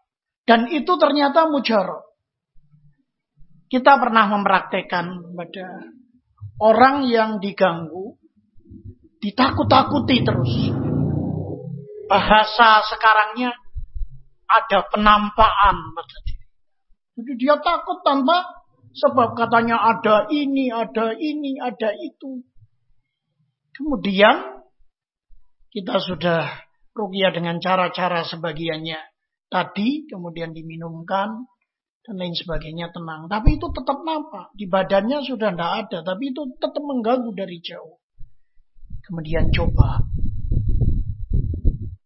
Dan itu ternyata mujarab. Kita pernah mempraktekkan pada orang yang diganggu, ditakut-takuti terus. Bahasa sekarangnya ada penampakan Jadi dia takut tanpa sebab katanya ada ini, ada ini, ada itu. Kemudian kita sudah rukyah dengan cara-cara sebagiannya tadi, kemudian diminumkan, dan lain sebagainya tenang. Tapi itu tetap nampak. Di badannya sudah tidak ada, tapi itu tetap mengganggu dari jauh. Kemudian coba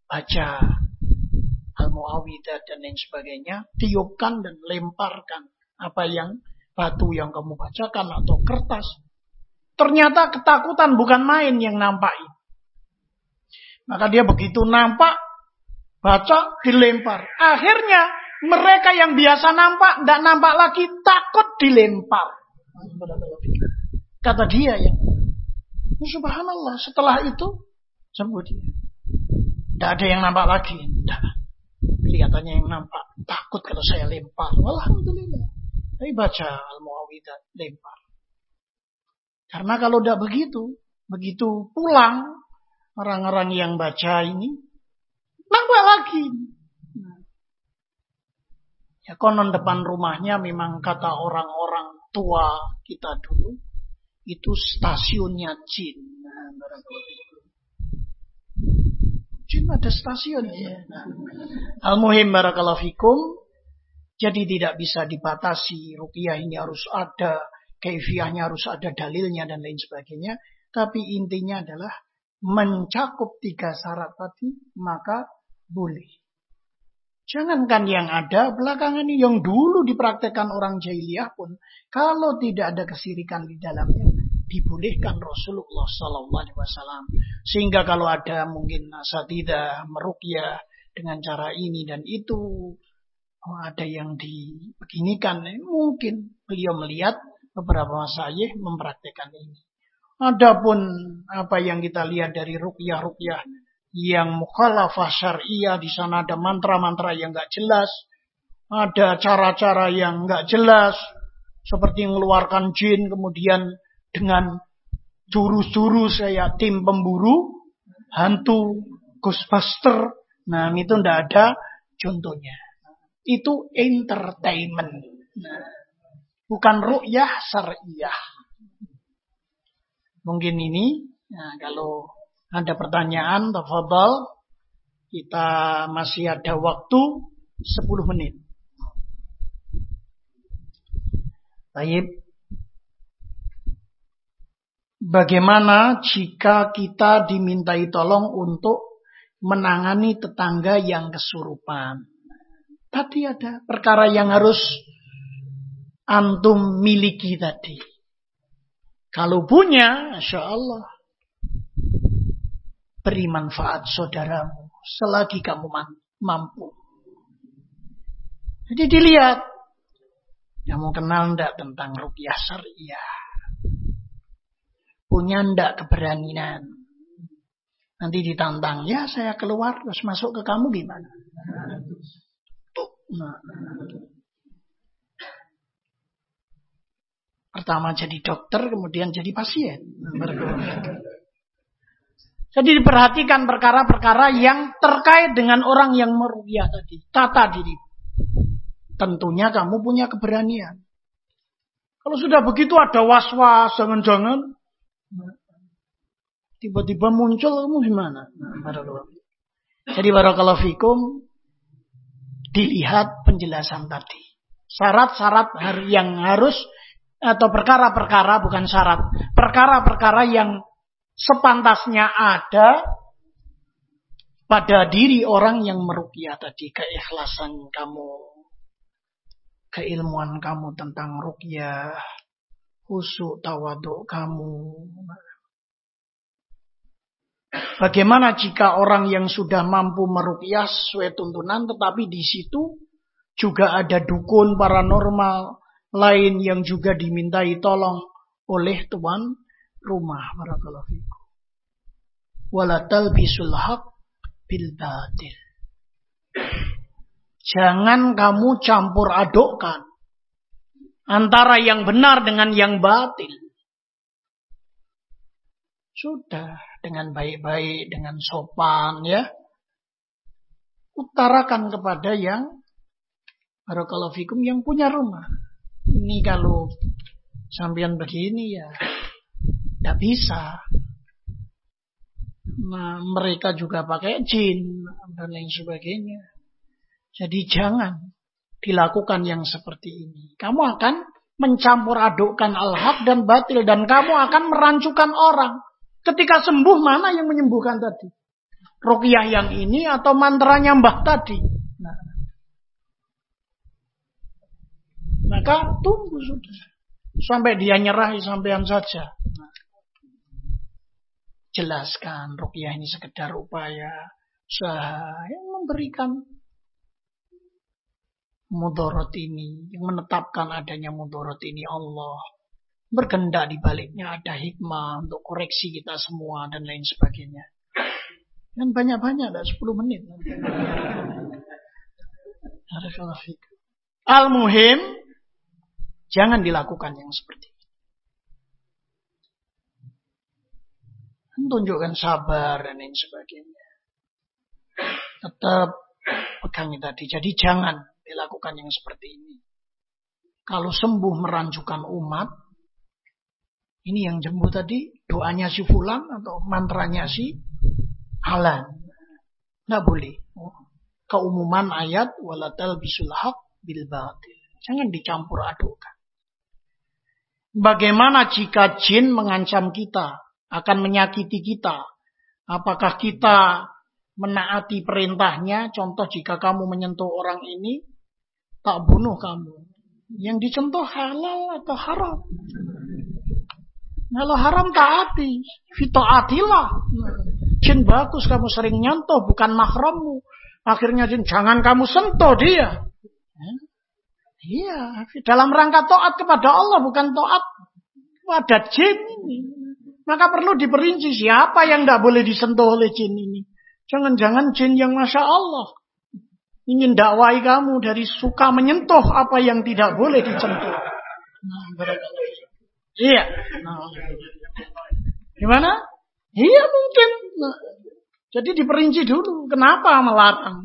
baca al-muawidah dan lain sebagainya, tiupkan dan lemparkan apa yang batu yang kamu bacakan atau kertas. Ternyata ketakutan bukan main yang nampak Maka dia begitu nampak, baca, dilempar. Akhirnya mereka yang biasa nampak, tidak nampak lagi, takut dilempar. Kata dia yang, subhanallah, setelah itu, sembuh dia. Tidak ada yang nampak lagi. Tidak. Kelihatannya yang nampak. Takut kalau saya lempar. Alhamdulillah. Tapi baca Al-Muawidah lempar. Karena kalau tidak begitu, begitu pulang, orang-orang yang baca ini, nampak lagi. Ya konon depan rumahnya memang kata orang-orang tua kita dulu, itu stasiunnya jin. Nah, Jin ada stasiun. Ya. Al-Muhim barakallahu fikum. Jadi tidak bisa dibatasi. Rukiah ini harus ada. Keifiahnya harus ada dalilnya dan lain sebagainya. Tapi intinya adalah mencakup tiga syarat tadi. Maka boleh. Jangankan yang ada, belakangan ini yang dulu dipraktekkan orang jahiliyah pun, kalau tidak ada kesirikan di dalamnya, dibolehkan Rasulullah Sallallahu Alaihi Wasallam. Sehingga kalau ada mungkin asatidah merukyah dengan cara ini dan itu, oh, ada yang dibeginikan, eh, mungkin beliau melihat beberapa masyayikh mempraktekkan ini. Adapun apa yang kita lihat dari rukyah-rukyah yang mukhalafah syariah di sana ada mantra-mantra yang nggak jelas, ada cara-cara yang nggak jelas, seperti mengeluarkan jin kemudian dengan jurus-jurus saya tim pemburu, hantu, ghostbuster. Nah, itu tidak ada contohnya. Itu entertainment. Nah, bukan ru'yah syariah. Mungkin ini, nah, kalau ada pertanyaan, tafadhal. Kita masih ada waktu 10 menit. Baik. Bagaimana jika kita dimintai tolong untuk menangani tetangga yang kesurupan? Tadi ada perkara yang harus antum miliki tadi. Kalau punya, Insya Allah, beri manfaat saudaramu selagi kamu mampu. Jadi dilihat, kamu kenal enggak tentang rupiah syariah? punya ndak keberanian. Nanti ditantang, ya saya keluar terus masuk ke kamu gimana? Nah. Pertama jadi dokter, kemudian jadi pasien. Jadi diperhatikan perkara-perkara yang terkait dengan orang yang merugiah tadi. Tata diri. Tentunya kamu punya keberanian. Kalau sudah begitu ada was-was, jangan-jangan Tiba-tiba muncul kamu gimana? Jadi barakallahu fikum dilihat penjelasan tadi. Syarat-syarat yang harus atau perkara-perkara bukan syarat, perkara-perkara yang sepantasnya ada pada diri orang yang merukyah tadi keikhlasan kamu, keilmuan kamu tentang rukyah, khusyuk tawaduk kamu. Bagaimana jika orang yang sudah mampu merupiah sesuai tuntunan tetapi di situ juga ada dukun paranormal lain yang juga dimintai tolong oleh tuan rumah barakallahu fikum. Haq bil batil. Jangan kamu campur adukkan antara yang benar dengan yang batil. Sudah dengan baik-baik, dengan sopan ya. Utarakan kepada yang Barakallahu yang punya rumah. Ini kalau sampean begini ya tidak bisa. Nah, mereka juga pakai jin dan lain sebagainya. Jadi jangan dilakukan yang seperti ini. Kamu akan mencampur adukkan al-haq dan batil dan kamu akan merancukan orang. Ketika sembuh mana yang menyembuhkan tadi? Rukyah yang ini atau mantranya mbah tadi? Nah. Maka tunggu sudah. Sampai dia nyerah sampean saja. Nah. Jelaskan rukyah ini sekedar upaya usaha yang memberikan mudorot ini, yang menetapkan adanya mudorot ini Allah. Berkendak di baliknya ada hikmah untuk koreksi kita semua dan lain sebagainya. Dan banyak-banyak, ada 10 menit. Al-muhim, jangan dilakukan yang seperti ini. Tunjukkan sabar dan lain sebagainya. Tetap pegangi tadi. Jadi jangan dilakukan yang seperti ini. Kalau sembuh merancukan umat, ini yang jembu tadi, doanya si fulan atau mantranya si alan. Nggak boleh. Keumuman ayat walatal bisul haq bil batil. Jangan dicampur adukkan. Bagaimana jika jin mengancam kita, akan menyakiti kita? Apakah kita menaati perintahnya? Contoh jika kamu menyentuh orang ini, tak bunuh kamu. Yang dicontoh halal atau haram. Kalau haram taati, fito atilah. Jin bagus kamu sering nyentuh, bukan mahrammu. Akhirnya jin jangan kamu sentuh dia. Iya, dalam rangka taat kepada Allah bukan taat pada jin ini. Maka perlu diperinci siapa yang tidak boleh disentuh oleh jin ini. Jangan-jangan jin yang masya Allah ingin dakwai kamu dari suka menyentuh apa yang tidak boleh disentuh. Nah, Iya. Nah. Gimana? Iya mungkin. Nah, jadi diperinci dulu. Kenapa melarang?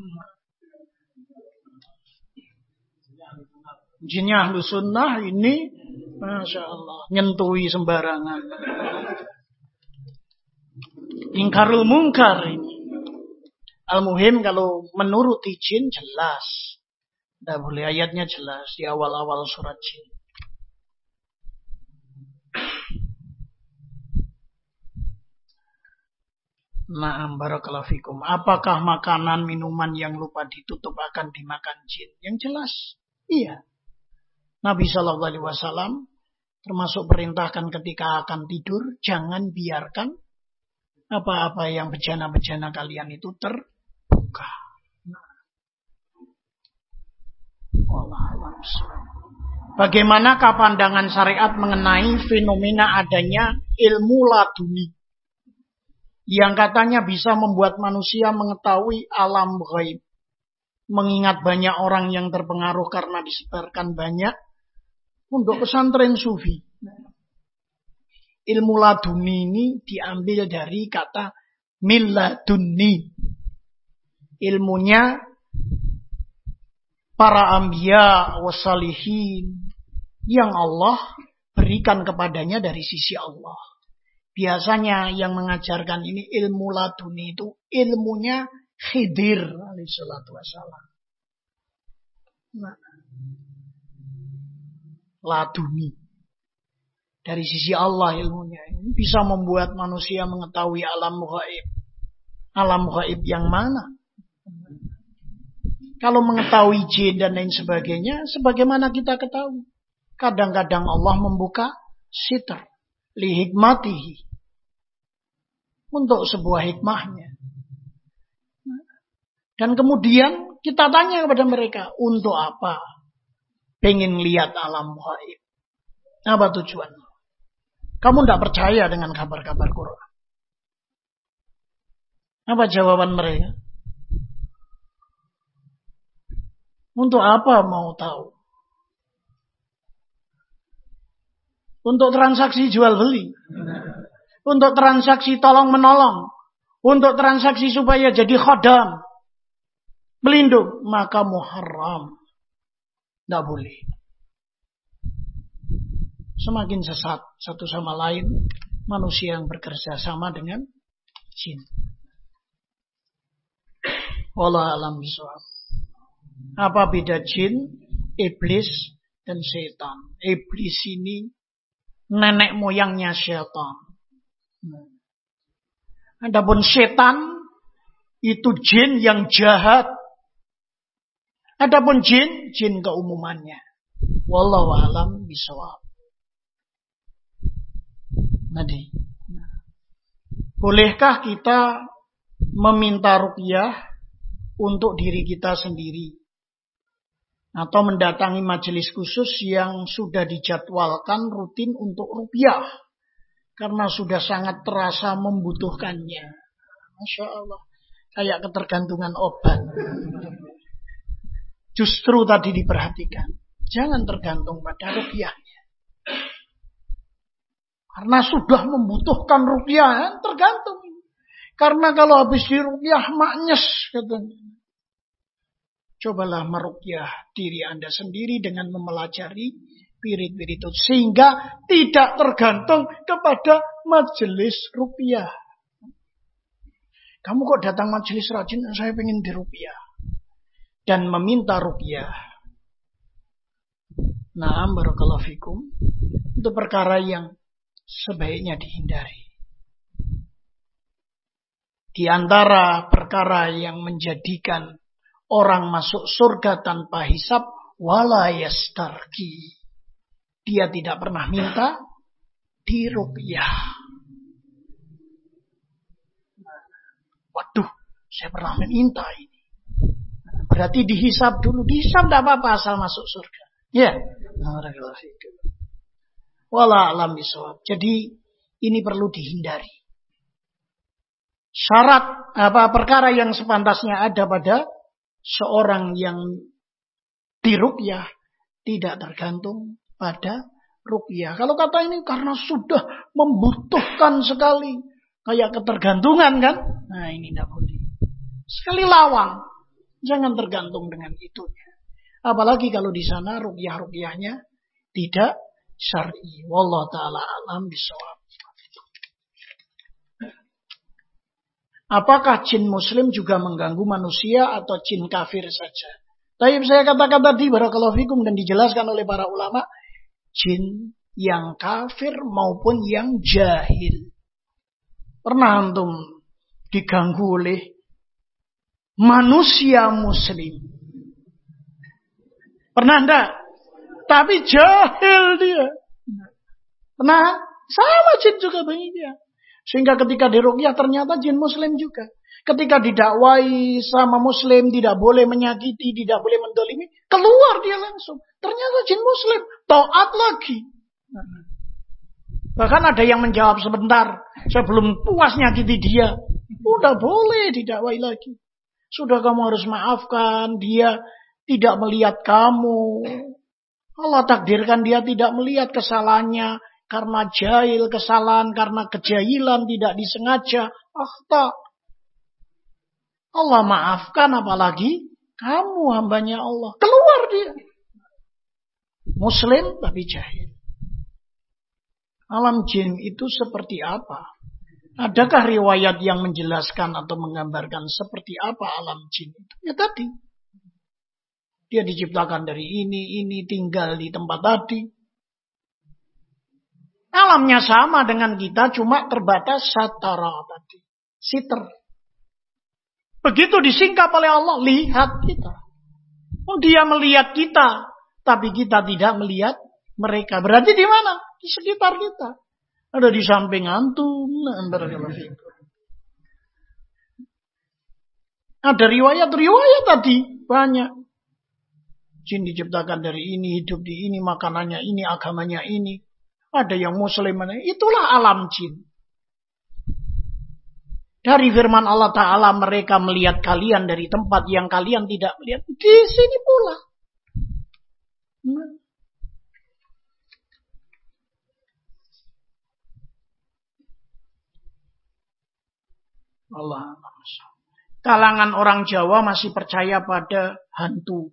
Jinnya ahlu sunnah ini Masya Allah. Nyentui sembarangan. Ingkarul mungkar ini. Al-Muhim kalau menurut jin jelas. Tidak boleh ayatnya jelas di awal-awal surat jin. Naam barakallahu fikum. Apakah makanan minuman yang lupa ditutup akan dimakan jin? Yang jelas, iya. Nabi Shallallahu Alaihi Wasallam termasuk perintahkan ketika akan tidur jangan biarkan apa-apa yang bejana-bejana kalian itu ter terbuka. Bagaimanakah pandangan syariat mengenai fenomena adanya ilmu laduni yang katanya bisa membuat manusia mengetahui alam gaib. Mengingat banyak orang yang terpengaruh karena disebarkan banyak untuk pesantren sufi. Ilmu laduni ini diambil dari kata miladuni ilmunya para ambia wasalihin yang Allah berikan kepadanya dari sisi Allah. Biasanya yang mengajarkan ini ilmu laduni itu ilmunya Khidir alaihissalatu wassalam. Nah, laduni. Dari sisi Allah ilmunya. Ini bisa membuat manusia mengetahui alam gaib. Alam gaib yang mana? Kalau mengetahui jin dan lain sebagainya, sebagaimana kita ketahui. Kadang-kadang Allah membuka sitar. Lihikmatihi. Untuk sebuah hikmahnya. Dan kemudian kita tanya kepada mereka, untuk apa? Pengen lihat alam gaib. Apa tujuan? Kamu tidak percaya dengan kabar-kabar Quran. Apa jawaban mereka? Untuk apa mau tahu? Untuk transaksi jual beli. Untuk transaksi tolong menolong. Untuk transaksi supaya jadi khodam. Melindung. Maka muharram. Tidak boleh. Semakin sesat satu sama lain. Manusia yang bekerja sama dengan jin. Wallah alam bisawab. Apa beda jin, iblis, dan setan? Iblis ini nenek moyangnya setan. Adapun setan itu jin yang jahat. Adapun jin, jin keumumannya. Wallahu alam bisawab. Nadi. Bolehkah kita meminta rukyah untuk diri kita sendiri? Atau mendatangi majelis khusus yang sudah dijadwalkan rutin untuk rupiah. Karena sudah sangat terasa membutuhkannya. Masya Allah. Kayak ketergantungan obat. Justru tadi diperhatikan. Jangan tergantung pada rupiahnya. Karena sudah membutuhkan rupiah, tergantung. Karena kalau habis di rupiah maknyes katanya. Cobalah merukyah diri Anda sendiri dengan mempelajari pirit-pirit itu. Sehingga tidak tergantung kepada majelis rupiah. Kamu kok datang majelis rajin, saya pengen di rupiah. Dan meminta rupiah. Nah, barakallahu fikum. Itu perkara yang sebaiknya dihindari. Di antara perkara yang menjadikan orang masuk surga tanpa hisap, wala yastarki. Dia tidak pernah minta diruqyah. Waduh, saya pernah meminta ini. Berarti dihisap dulu. Dihisap tidak apa-apa asal masuk surga. Ya. Wala alam bisawab. Jadi ini perlu dihindari. Syarat apa perkara yang sepantasnya ada pada seorang yang dirukyah tidak tergantung pada rukyah. Kalau kata ini karena sudah membutuhkan sekali kayak ketergantungan kan? Nah ini tidak boleh. Sekali lawang, jangan tergantung dengan itunya. Apalagi kalau di sana rukyah-rukyahnya tidak syar'i. Wallah taala alam bisawab. Apakah jin muslim juga mengganggu manusia atau jin kafir saja? Tapi saya katakan tadi barakallahu fikum dan dijelaskan oleh para ulama, jin yang kafir maupun yang jahil. Pernah antum diganggu oleh manusia muslim? Pernah enggak? Tapi jahil dia. Nah, sama jin juga begini Sehingga ketika dirukyah ternyata jin muslim juga. Ketika didakwai sama muslim tidak boleh menyakiti, tidak boleh mendolimi, keluar dia langsung. Ternyata jin muslim, taat lagi. Bahkan ada yang menjawab sebentar, saya belum puas nyakiti dia. Udah boleh didakwai lagi. Sudah kamu harus maafkan, dia tidak melihat kamu. Allah takdirkan dia tidak melihat kesalahannya karena jahil, kesalahan karena kejahilan tidak disengaja. Akhta. Allah maafkan apalagi kamu hambanya Allah. Keluar dia. Muslim tapi jahil. Alam jin itu seperti apa? Adakah riwayat yang menjelaskan atau menggambarkan seperti apa alam jin itu? Ya tadi. Dia diciptakan dari ini, ini tinggal di tempat tadi. Alamnya sama dengan kita, cuma terbatas satara tadi. Siter. Begitu disingkap oleh Allah, lihat kita. Oh, dia melihat kita, tapi kita tidak melihat mereka. Berarti di mana? Di sekitar kita. Ada di samping antum. Ada riwayat-riwayat tadi. Banyak. Jin diciptakan dari ini, hidup di ini, makanannya ini, agamanya ini. Ada yang muslim. Itulah alam jin. Dari firman Allah Ta'ala mereka melihat kalian dari tempat yang kalian tidak melihat. Di sini pula. Allah Kalangan orang Jawa masih percaya pada hantu,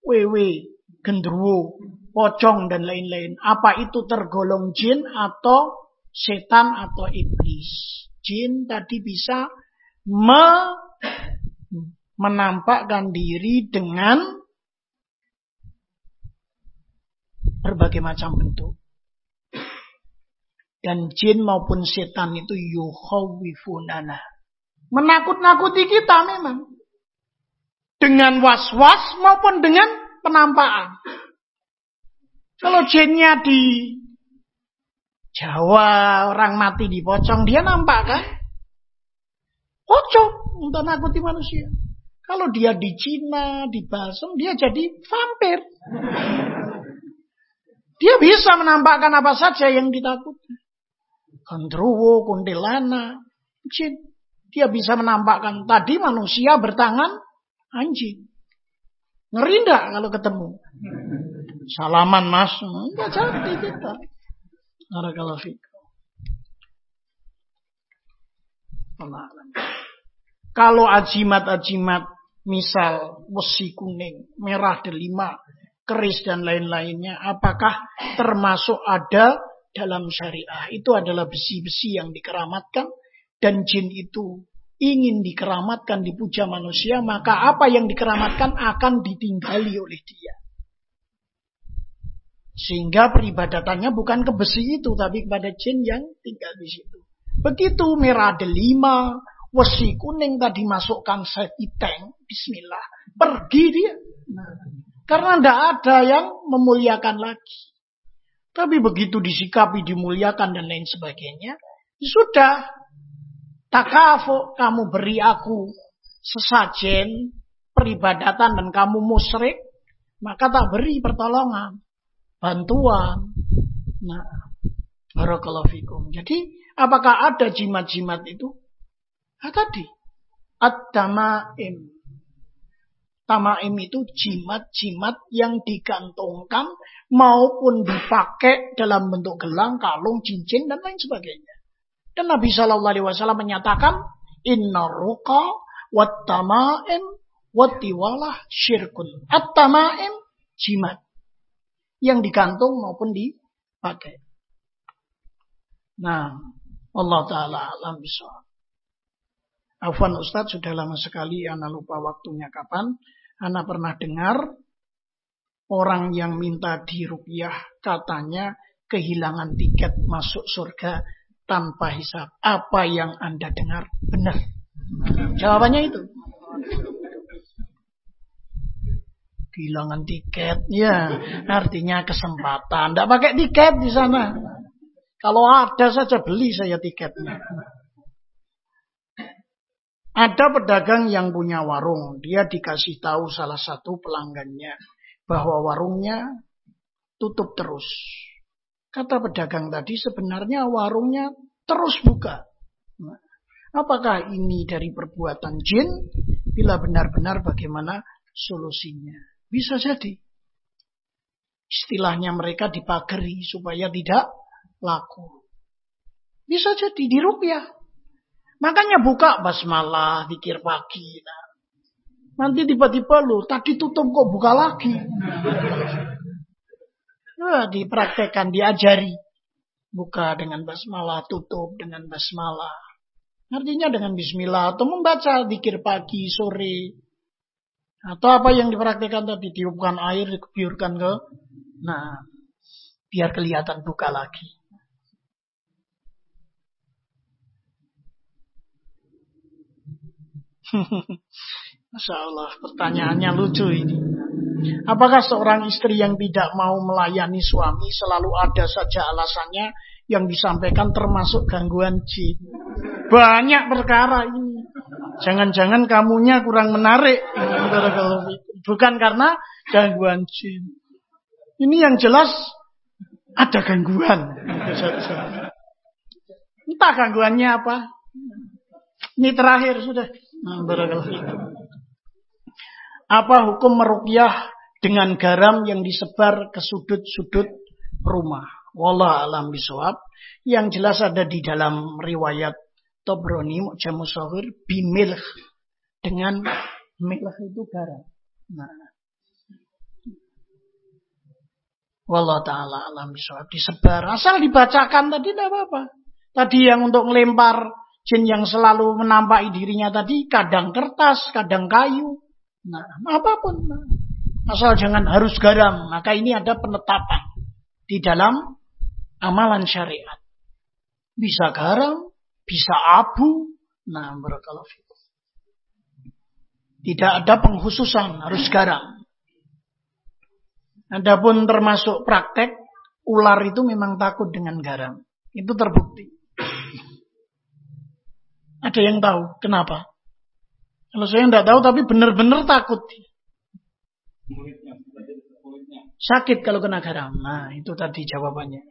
wewe, gendruwo, pocong dan lain-lain. Apa itu tergolong jin atau setan atau iblis? jin tadi bisa me menampakkan diri dengan berbagai macam bentuk. Dan jin maupun setan itu yuhawifunana. Menakut-nakuti kita memang. Dengan was-was maupun dengan penampakan. Kalau jinnya di Jawa orang mati di pocong dia nampak kan? Pocong untuk nakuti manusia. Kalau dia di Cina, di Basem, dia jadi vampir. Dia bisa menampakkan apa saja yang ditakuti. Gendruwo, kuntilana, jin. Dia bisa menampakkan tadi manusia bertangan anjing. Ngeri kalau ketemu? Salaman mas. Enggak jadi kita. Barakallahu fikum. Kalau ajimat-ajimat misal besi kuning, merah delima, keris dan lain-lainnya, apakah termasuk ada dalam syariah? Itu adalah besi-besi yang dikeramatkan dan jin itu ingin dikeramatkan, dipuja manusia, maka apa yang dikeramatkan akan ditinggali oleh dia. Sehingga peribadatannya bukan ke besi itu, tapi kepada jin yang tinggal di situ. Begitu merah delima, wesi kuning tadi masukkan setiteng, bismillah, pergi dia. Karena tidak ada yang memuliakan lagi. Tapi begitu disikapi, dimuliakan dan lain sebagainya, sudah takafu kamu beri aku sesajen peribadatan dan kamu musyrik, maka tak beri pertolongan bantuan. Nah, barakallahu fikum. Jadi, apakah ada jimat-jimat itu? Nah, tadi. At-tamaim. Tamaim itu jimat-jimat yang digantungkan maupun dipakai dalam bentuk gelang, kalung, cincin, dan lain sebagainya. Dan Nabi Shallallahu Alaihi Wasallam menyatakan, Inna ruqa wat tamaim syirkun. At tamaim jimat yang digantung maupun dipakai. Nah, Allah Ta'ala alam bisa. Afwan Ustadz sudah lama sekali Ana lupa waktunya kapan. Ana pernah dengar orang yang minta dirupiah katanya kehilangan tiket masuk surga tanpa hisap. Apa yang Anda dengar benar? Jawabannya itu kehilangan tiket. Ya, artinya kesempatan. Tidak pakai tiket di sana. Kalau ada saja beli saya tiketnya. Ada pedagang yang punya warung. Dia dikasih tahu salah satu pelanggannya bahwa warungnya tutup terus. Kata pedagang tadi sebenarnya warungnya terus buka. apakah ini dari perbuatan jin? Bila benar-benar bagaimana solusinya? Bisa jadi. Istilahnya mereka dipagari supaya tidak laku. Bisa jadi di rupiah. Makanya buka basmalah, dikir pagi. Nanti tiba-tiba lu tadi tutup kok buka lagi. Nah, dipraktekkan, diajari. Buka dengan basmalah, tutup dengan basmalah. Artinya dengan bismillah atau membaca dikir pagi, sore, atau apa yang dipraktikkan tadi tiupkan air dikebiurkan ke nah biar kelihatan buka lagi. Masya Allah, pertanyaannya lucu ini. Apakah seorang istri yang tidak mau melayani suami selalu ada saja alasannya yang disampaikan termasuk gangguan jin? Banyak perkara ini. Jangan-jangan kamunya kurang menarik. Bukan karena gangguan jin. Ini yang jelas ada gangguan. Entah gangguannya apa. Ini terakhir sudah. Apa hukum merukyah dengan garam yang disebar ke sudut-sudut rumah? Wallah alam bisawab. Yang jelas ada di dalam riwayat Tobroni Mu'jam Musawir bimilh dengan milh itu garam. Nah. Wallah ta'ala alam bisawab. Disebar. Asal dibacakan tadi tidak apa-apa. Tadi yang untuk melempar Jin yang selalu menampaki dirinya tadi kadang kertas, kadang kayu. Nah, apa pun. Asal jangan harus garam. Maka ini ada penetapan di dalam amalan syariat. Bisa garam, bisa abu. Nah, barakallahu Tidak ada penghususan, harus garam. Adapun termasuk praktek, ular itu memang takut dengan garam. Itu terbukti. Ada yang tahu kenapa? Kalau saya tidak tahu tapi benar-benar takut. Sakit kalau kena garam. Nah, itu tadi jawabannya.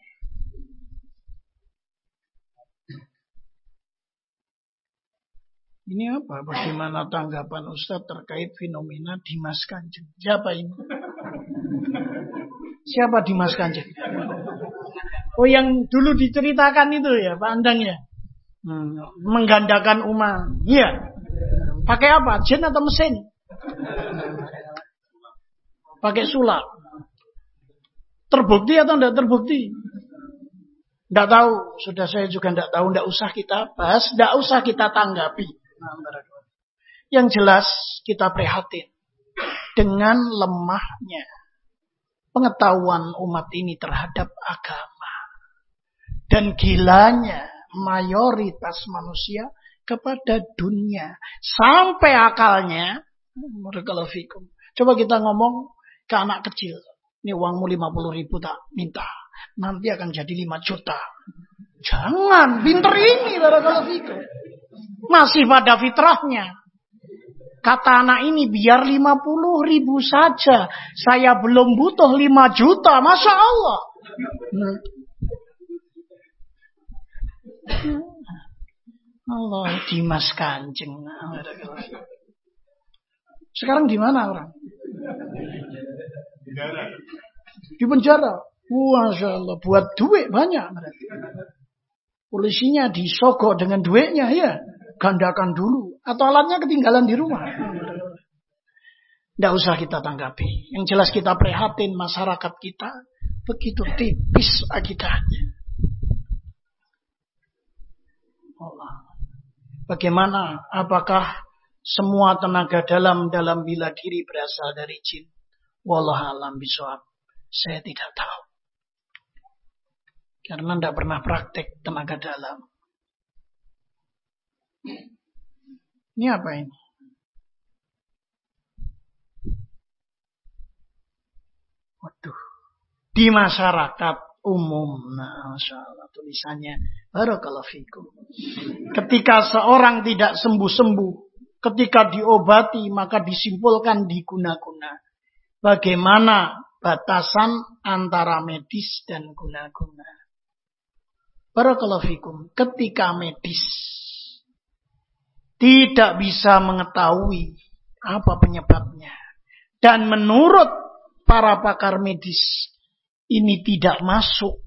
Ini apa? Bagaimana tanggapan Ustadz terkait fenomena Dimas Kanjeng? Siapa ini? Siapa Dimas Kanjeng? Oh yang dulu diceritakan itu ya, pandangnya. Hmm, menggandakan umat. Iya. Pakai apa? Jin atau mesin? Pakai sulap. Terbukti atau tidak terbukti? Tidak tahu. Sudah saya juga tidak tahu. Tidak usah kita bahas. Tidak usah kita tanggapi. Yang jelas kita prihatin. Dengan lemahnya pengetahuan umat ini terhadap agama. Dan gilanya mayoritas manusia kepada dunia. Sampai akalnya, fikum. Coba kita ngomong ke anak kecil. Ini uangmu 50 ribu tak minta. Nanti akan jadi 5 juta. Jangan, pinter ini fikum. Masih pada fitrahnya. Kata anak ini biar 50 ribu saja. Saya belum butuh 5 juta. Masya Allah. Allah Dimas Kanjeng. Sekarang di mana orang? Di penjara. Masya Allah. Buat duit banyak. Polisinya disogok dengan duitnya ya. Gandakan dulu. Atau alatnya ketinggalan di rumah. Tidak usah kita tanggapi. Yang jelas kita prihatin masyarakat kita. Begitu tipis akidahnya. Bagaimana? Apakah semua tenaga dalam dalam bila diri berasal dari jin? Wallah alam bisawab. Saya tidak tahu. Karena tidak pernah praktek tenaga dalam. Ini apa ini? Waduh. Di masyarakat umum. Nah, Masya Allah tulisannya. Barakallahu fikum. Ketika seorang tidak sembuh-sembuh, ketika diobati maka disimpulkan diguna-guna. Bagaimana batasan antara medis dan guna-guna. Barakallahu fikum. Ketika medis tidak bisa mengetahui apa penyebabnya. Dan menurut para pakar medis ini tidak masuk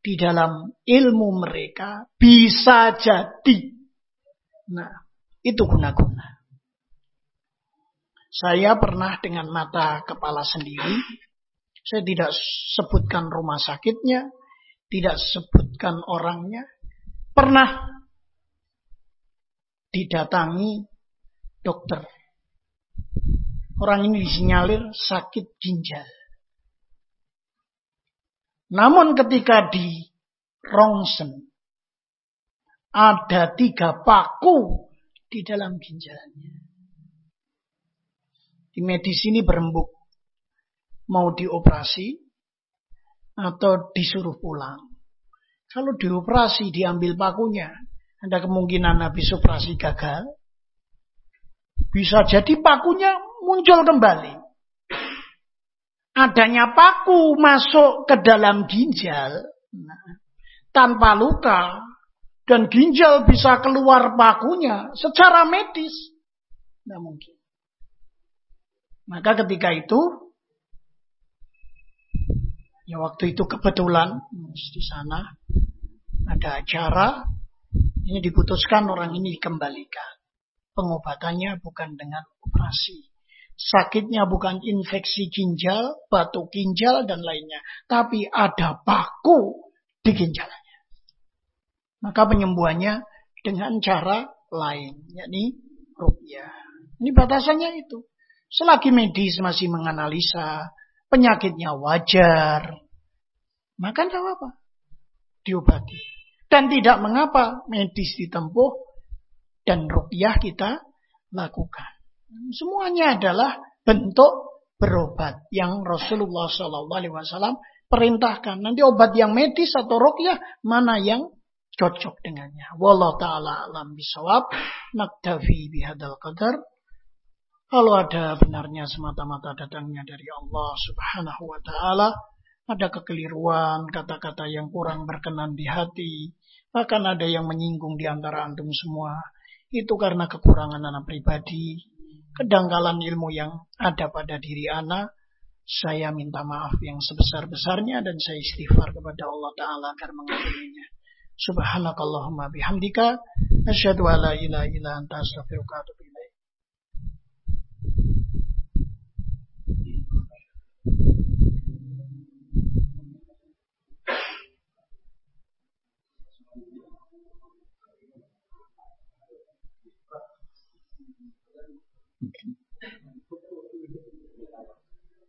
di dalam ilmu mereka bisa jadi. Nah, itu guna-guna. Saya pernah dengan mata kepala sendiri, saya tidak sebutkan rumah sakitnya, tidak sebutkan orangnya, pernah didatangi dokter. Orang ini disinyalir sakit ginjal. Namun ketika di rongsen ada tiga paku di dalam ginjalnya. Di medis ini berembuk. Mau dioperasi atau disuruh pulang. Kalau dioperasi diambil pakunya, ada kemungkinan habis operasi gagal. Bisa jadi pakunya muncul kembali adanya paku masuk ke dalam ginjal nah, tanpa luka dan ginjal bisa keluar pakunya secara medis tidak mungkin. Maka ketika itu ya waktu itu kebetulan di sana ada acara ini diputuskan orang ini dikembalikan. Pengobatannya bukan dengan operasi Sakitnya bukan infeksi ginjal, batu ginjal, dan lainnya. Tapi ada baku di ginjalnya. Maka penyembuhannya dengan cara lain, yakni rukyah. Ini batasannya itu. Selagi medis masih menganalisa penyakitnya wajar, maka tidak apa-apa. Diobati. Dan tidak mengapa medis ditempuh dan rukyah kita lakukan. Semuanya adalah bentuk berobat yang Rasulullah SAW perintahkan. Nanti obat yang medis atau rukyah mana yang cocok dengannya. Wallahu taala alam bisawab. Naktafi bihadal qadar. Kalau ada benarnya semata-mata datangnya dari Allah Subhanahu wa taala, ada kekeliruan, kata-kata yang kurang berkenan di hati, bahkan ada yang menyinggung di antara antum semua. Itu karena kekurangan anak pribadi, kedangkalan ilmu yang ada pada diri anak. Saya minta maaf yang sebesar-besarnya dan saya istighfar kepada Allah Ta'ala agar mengampuninya. Subhanakallahumma bihamdika. Asyadu ala ila ila anta astaghfiruka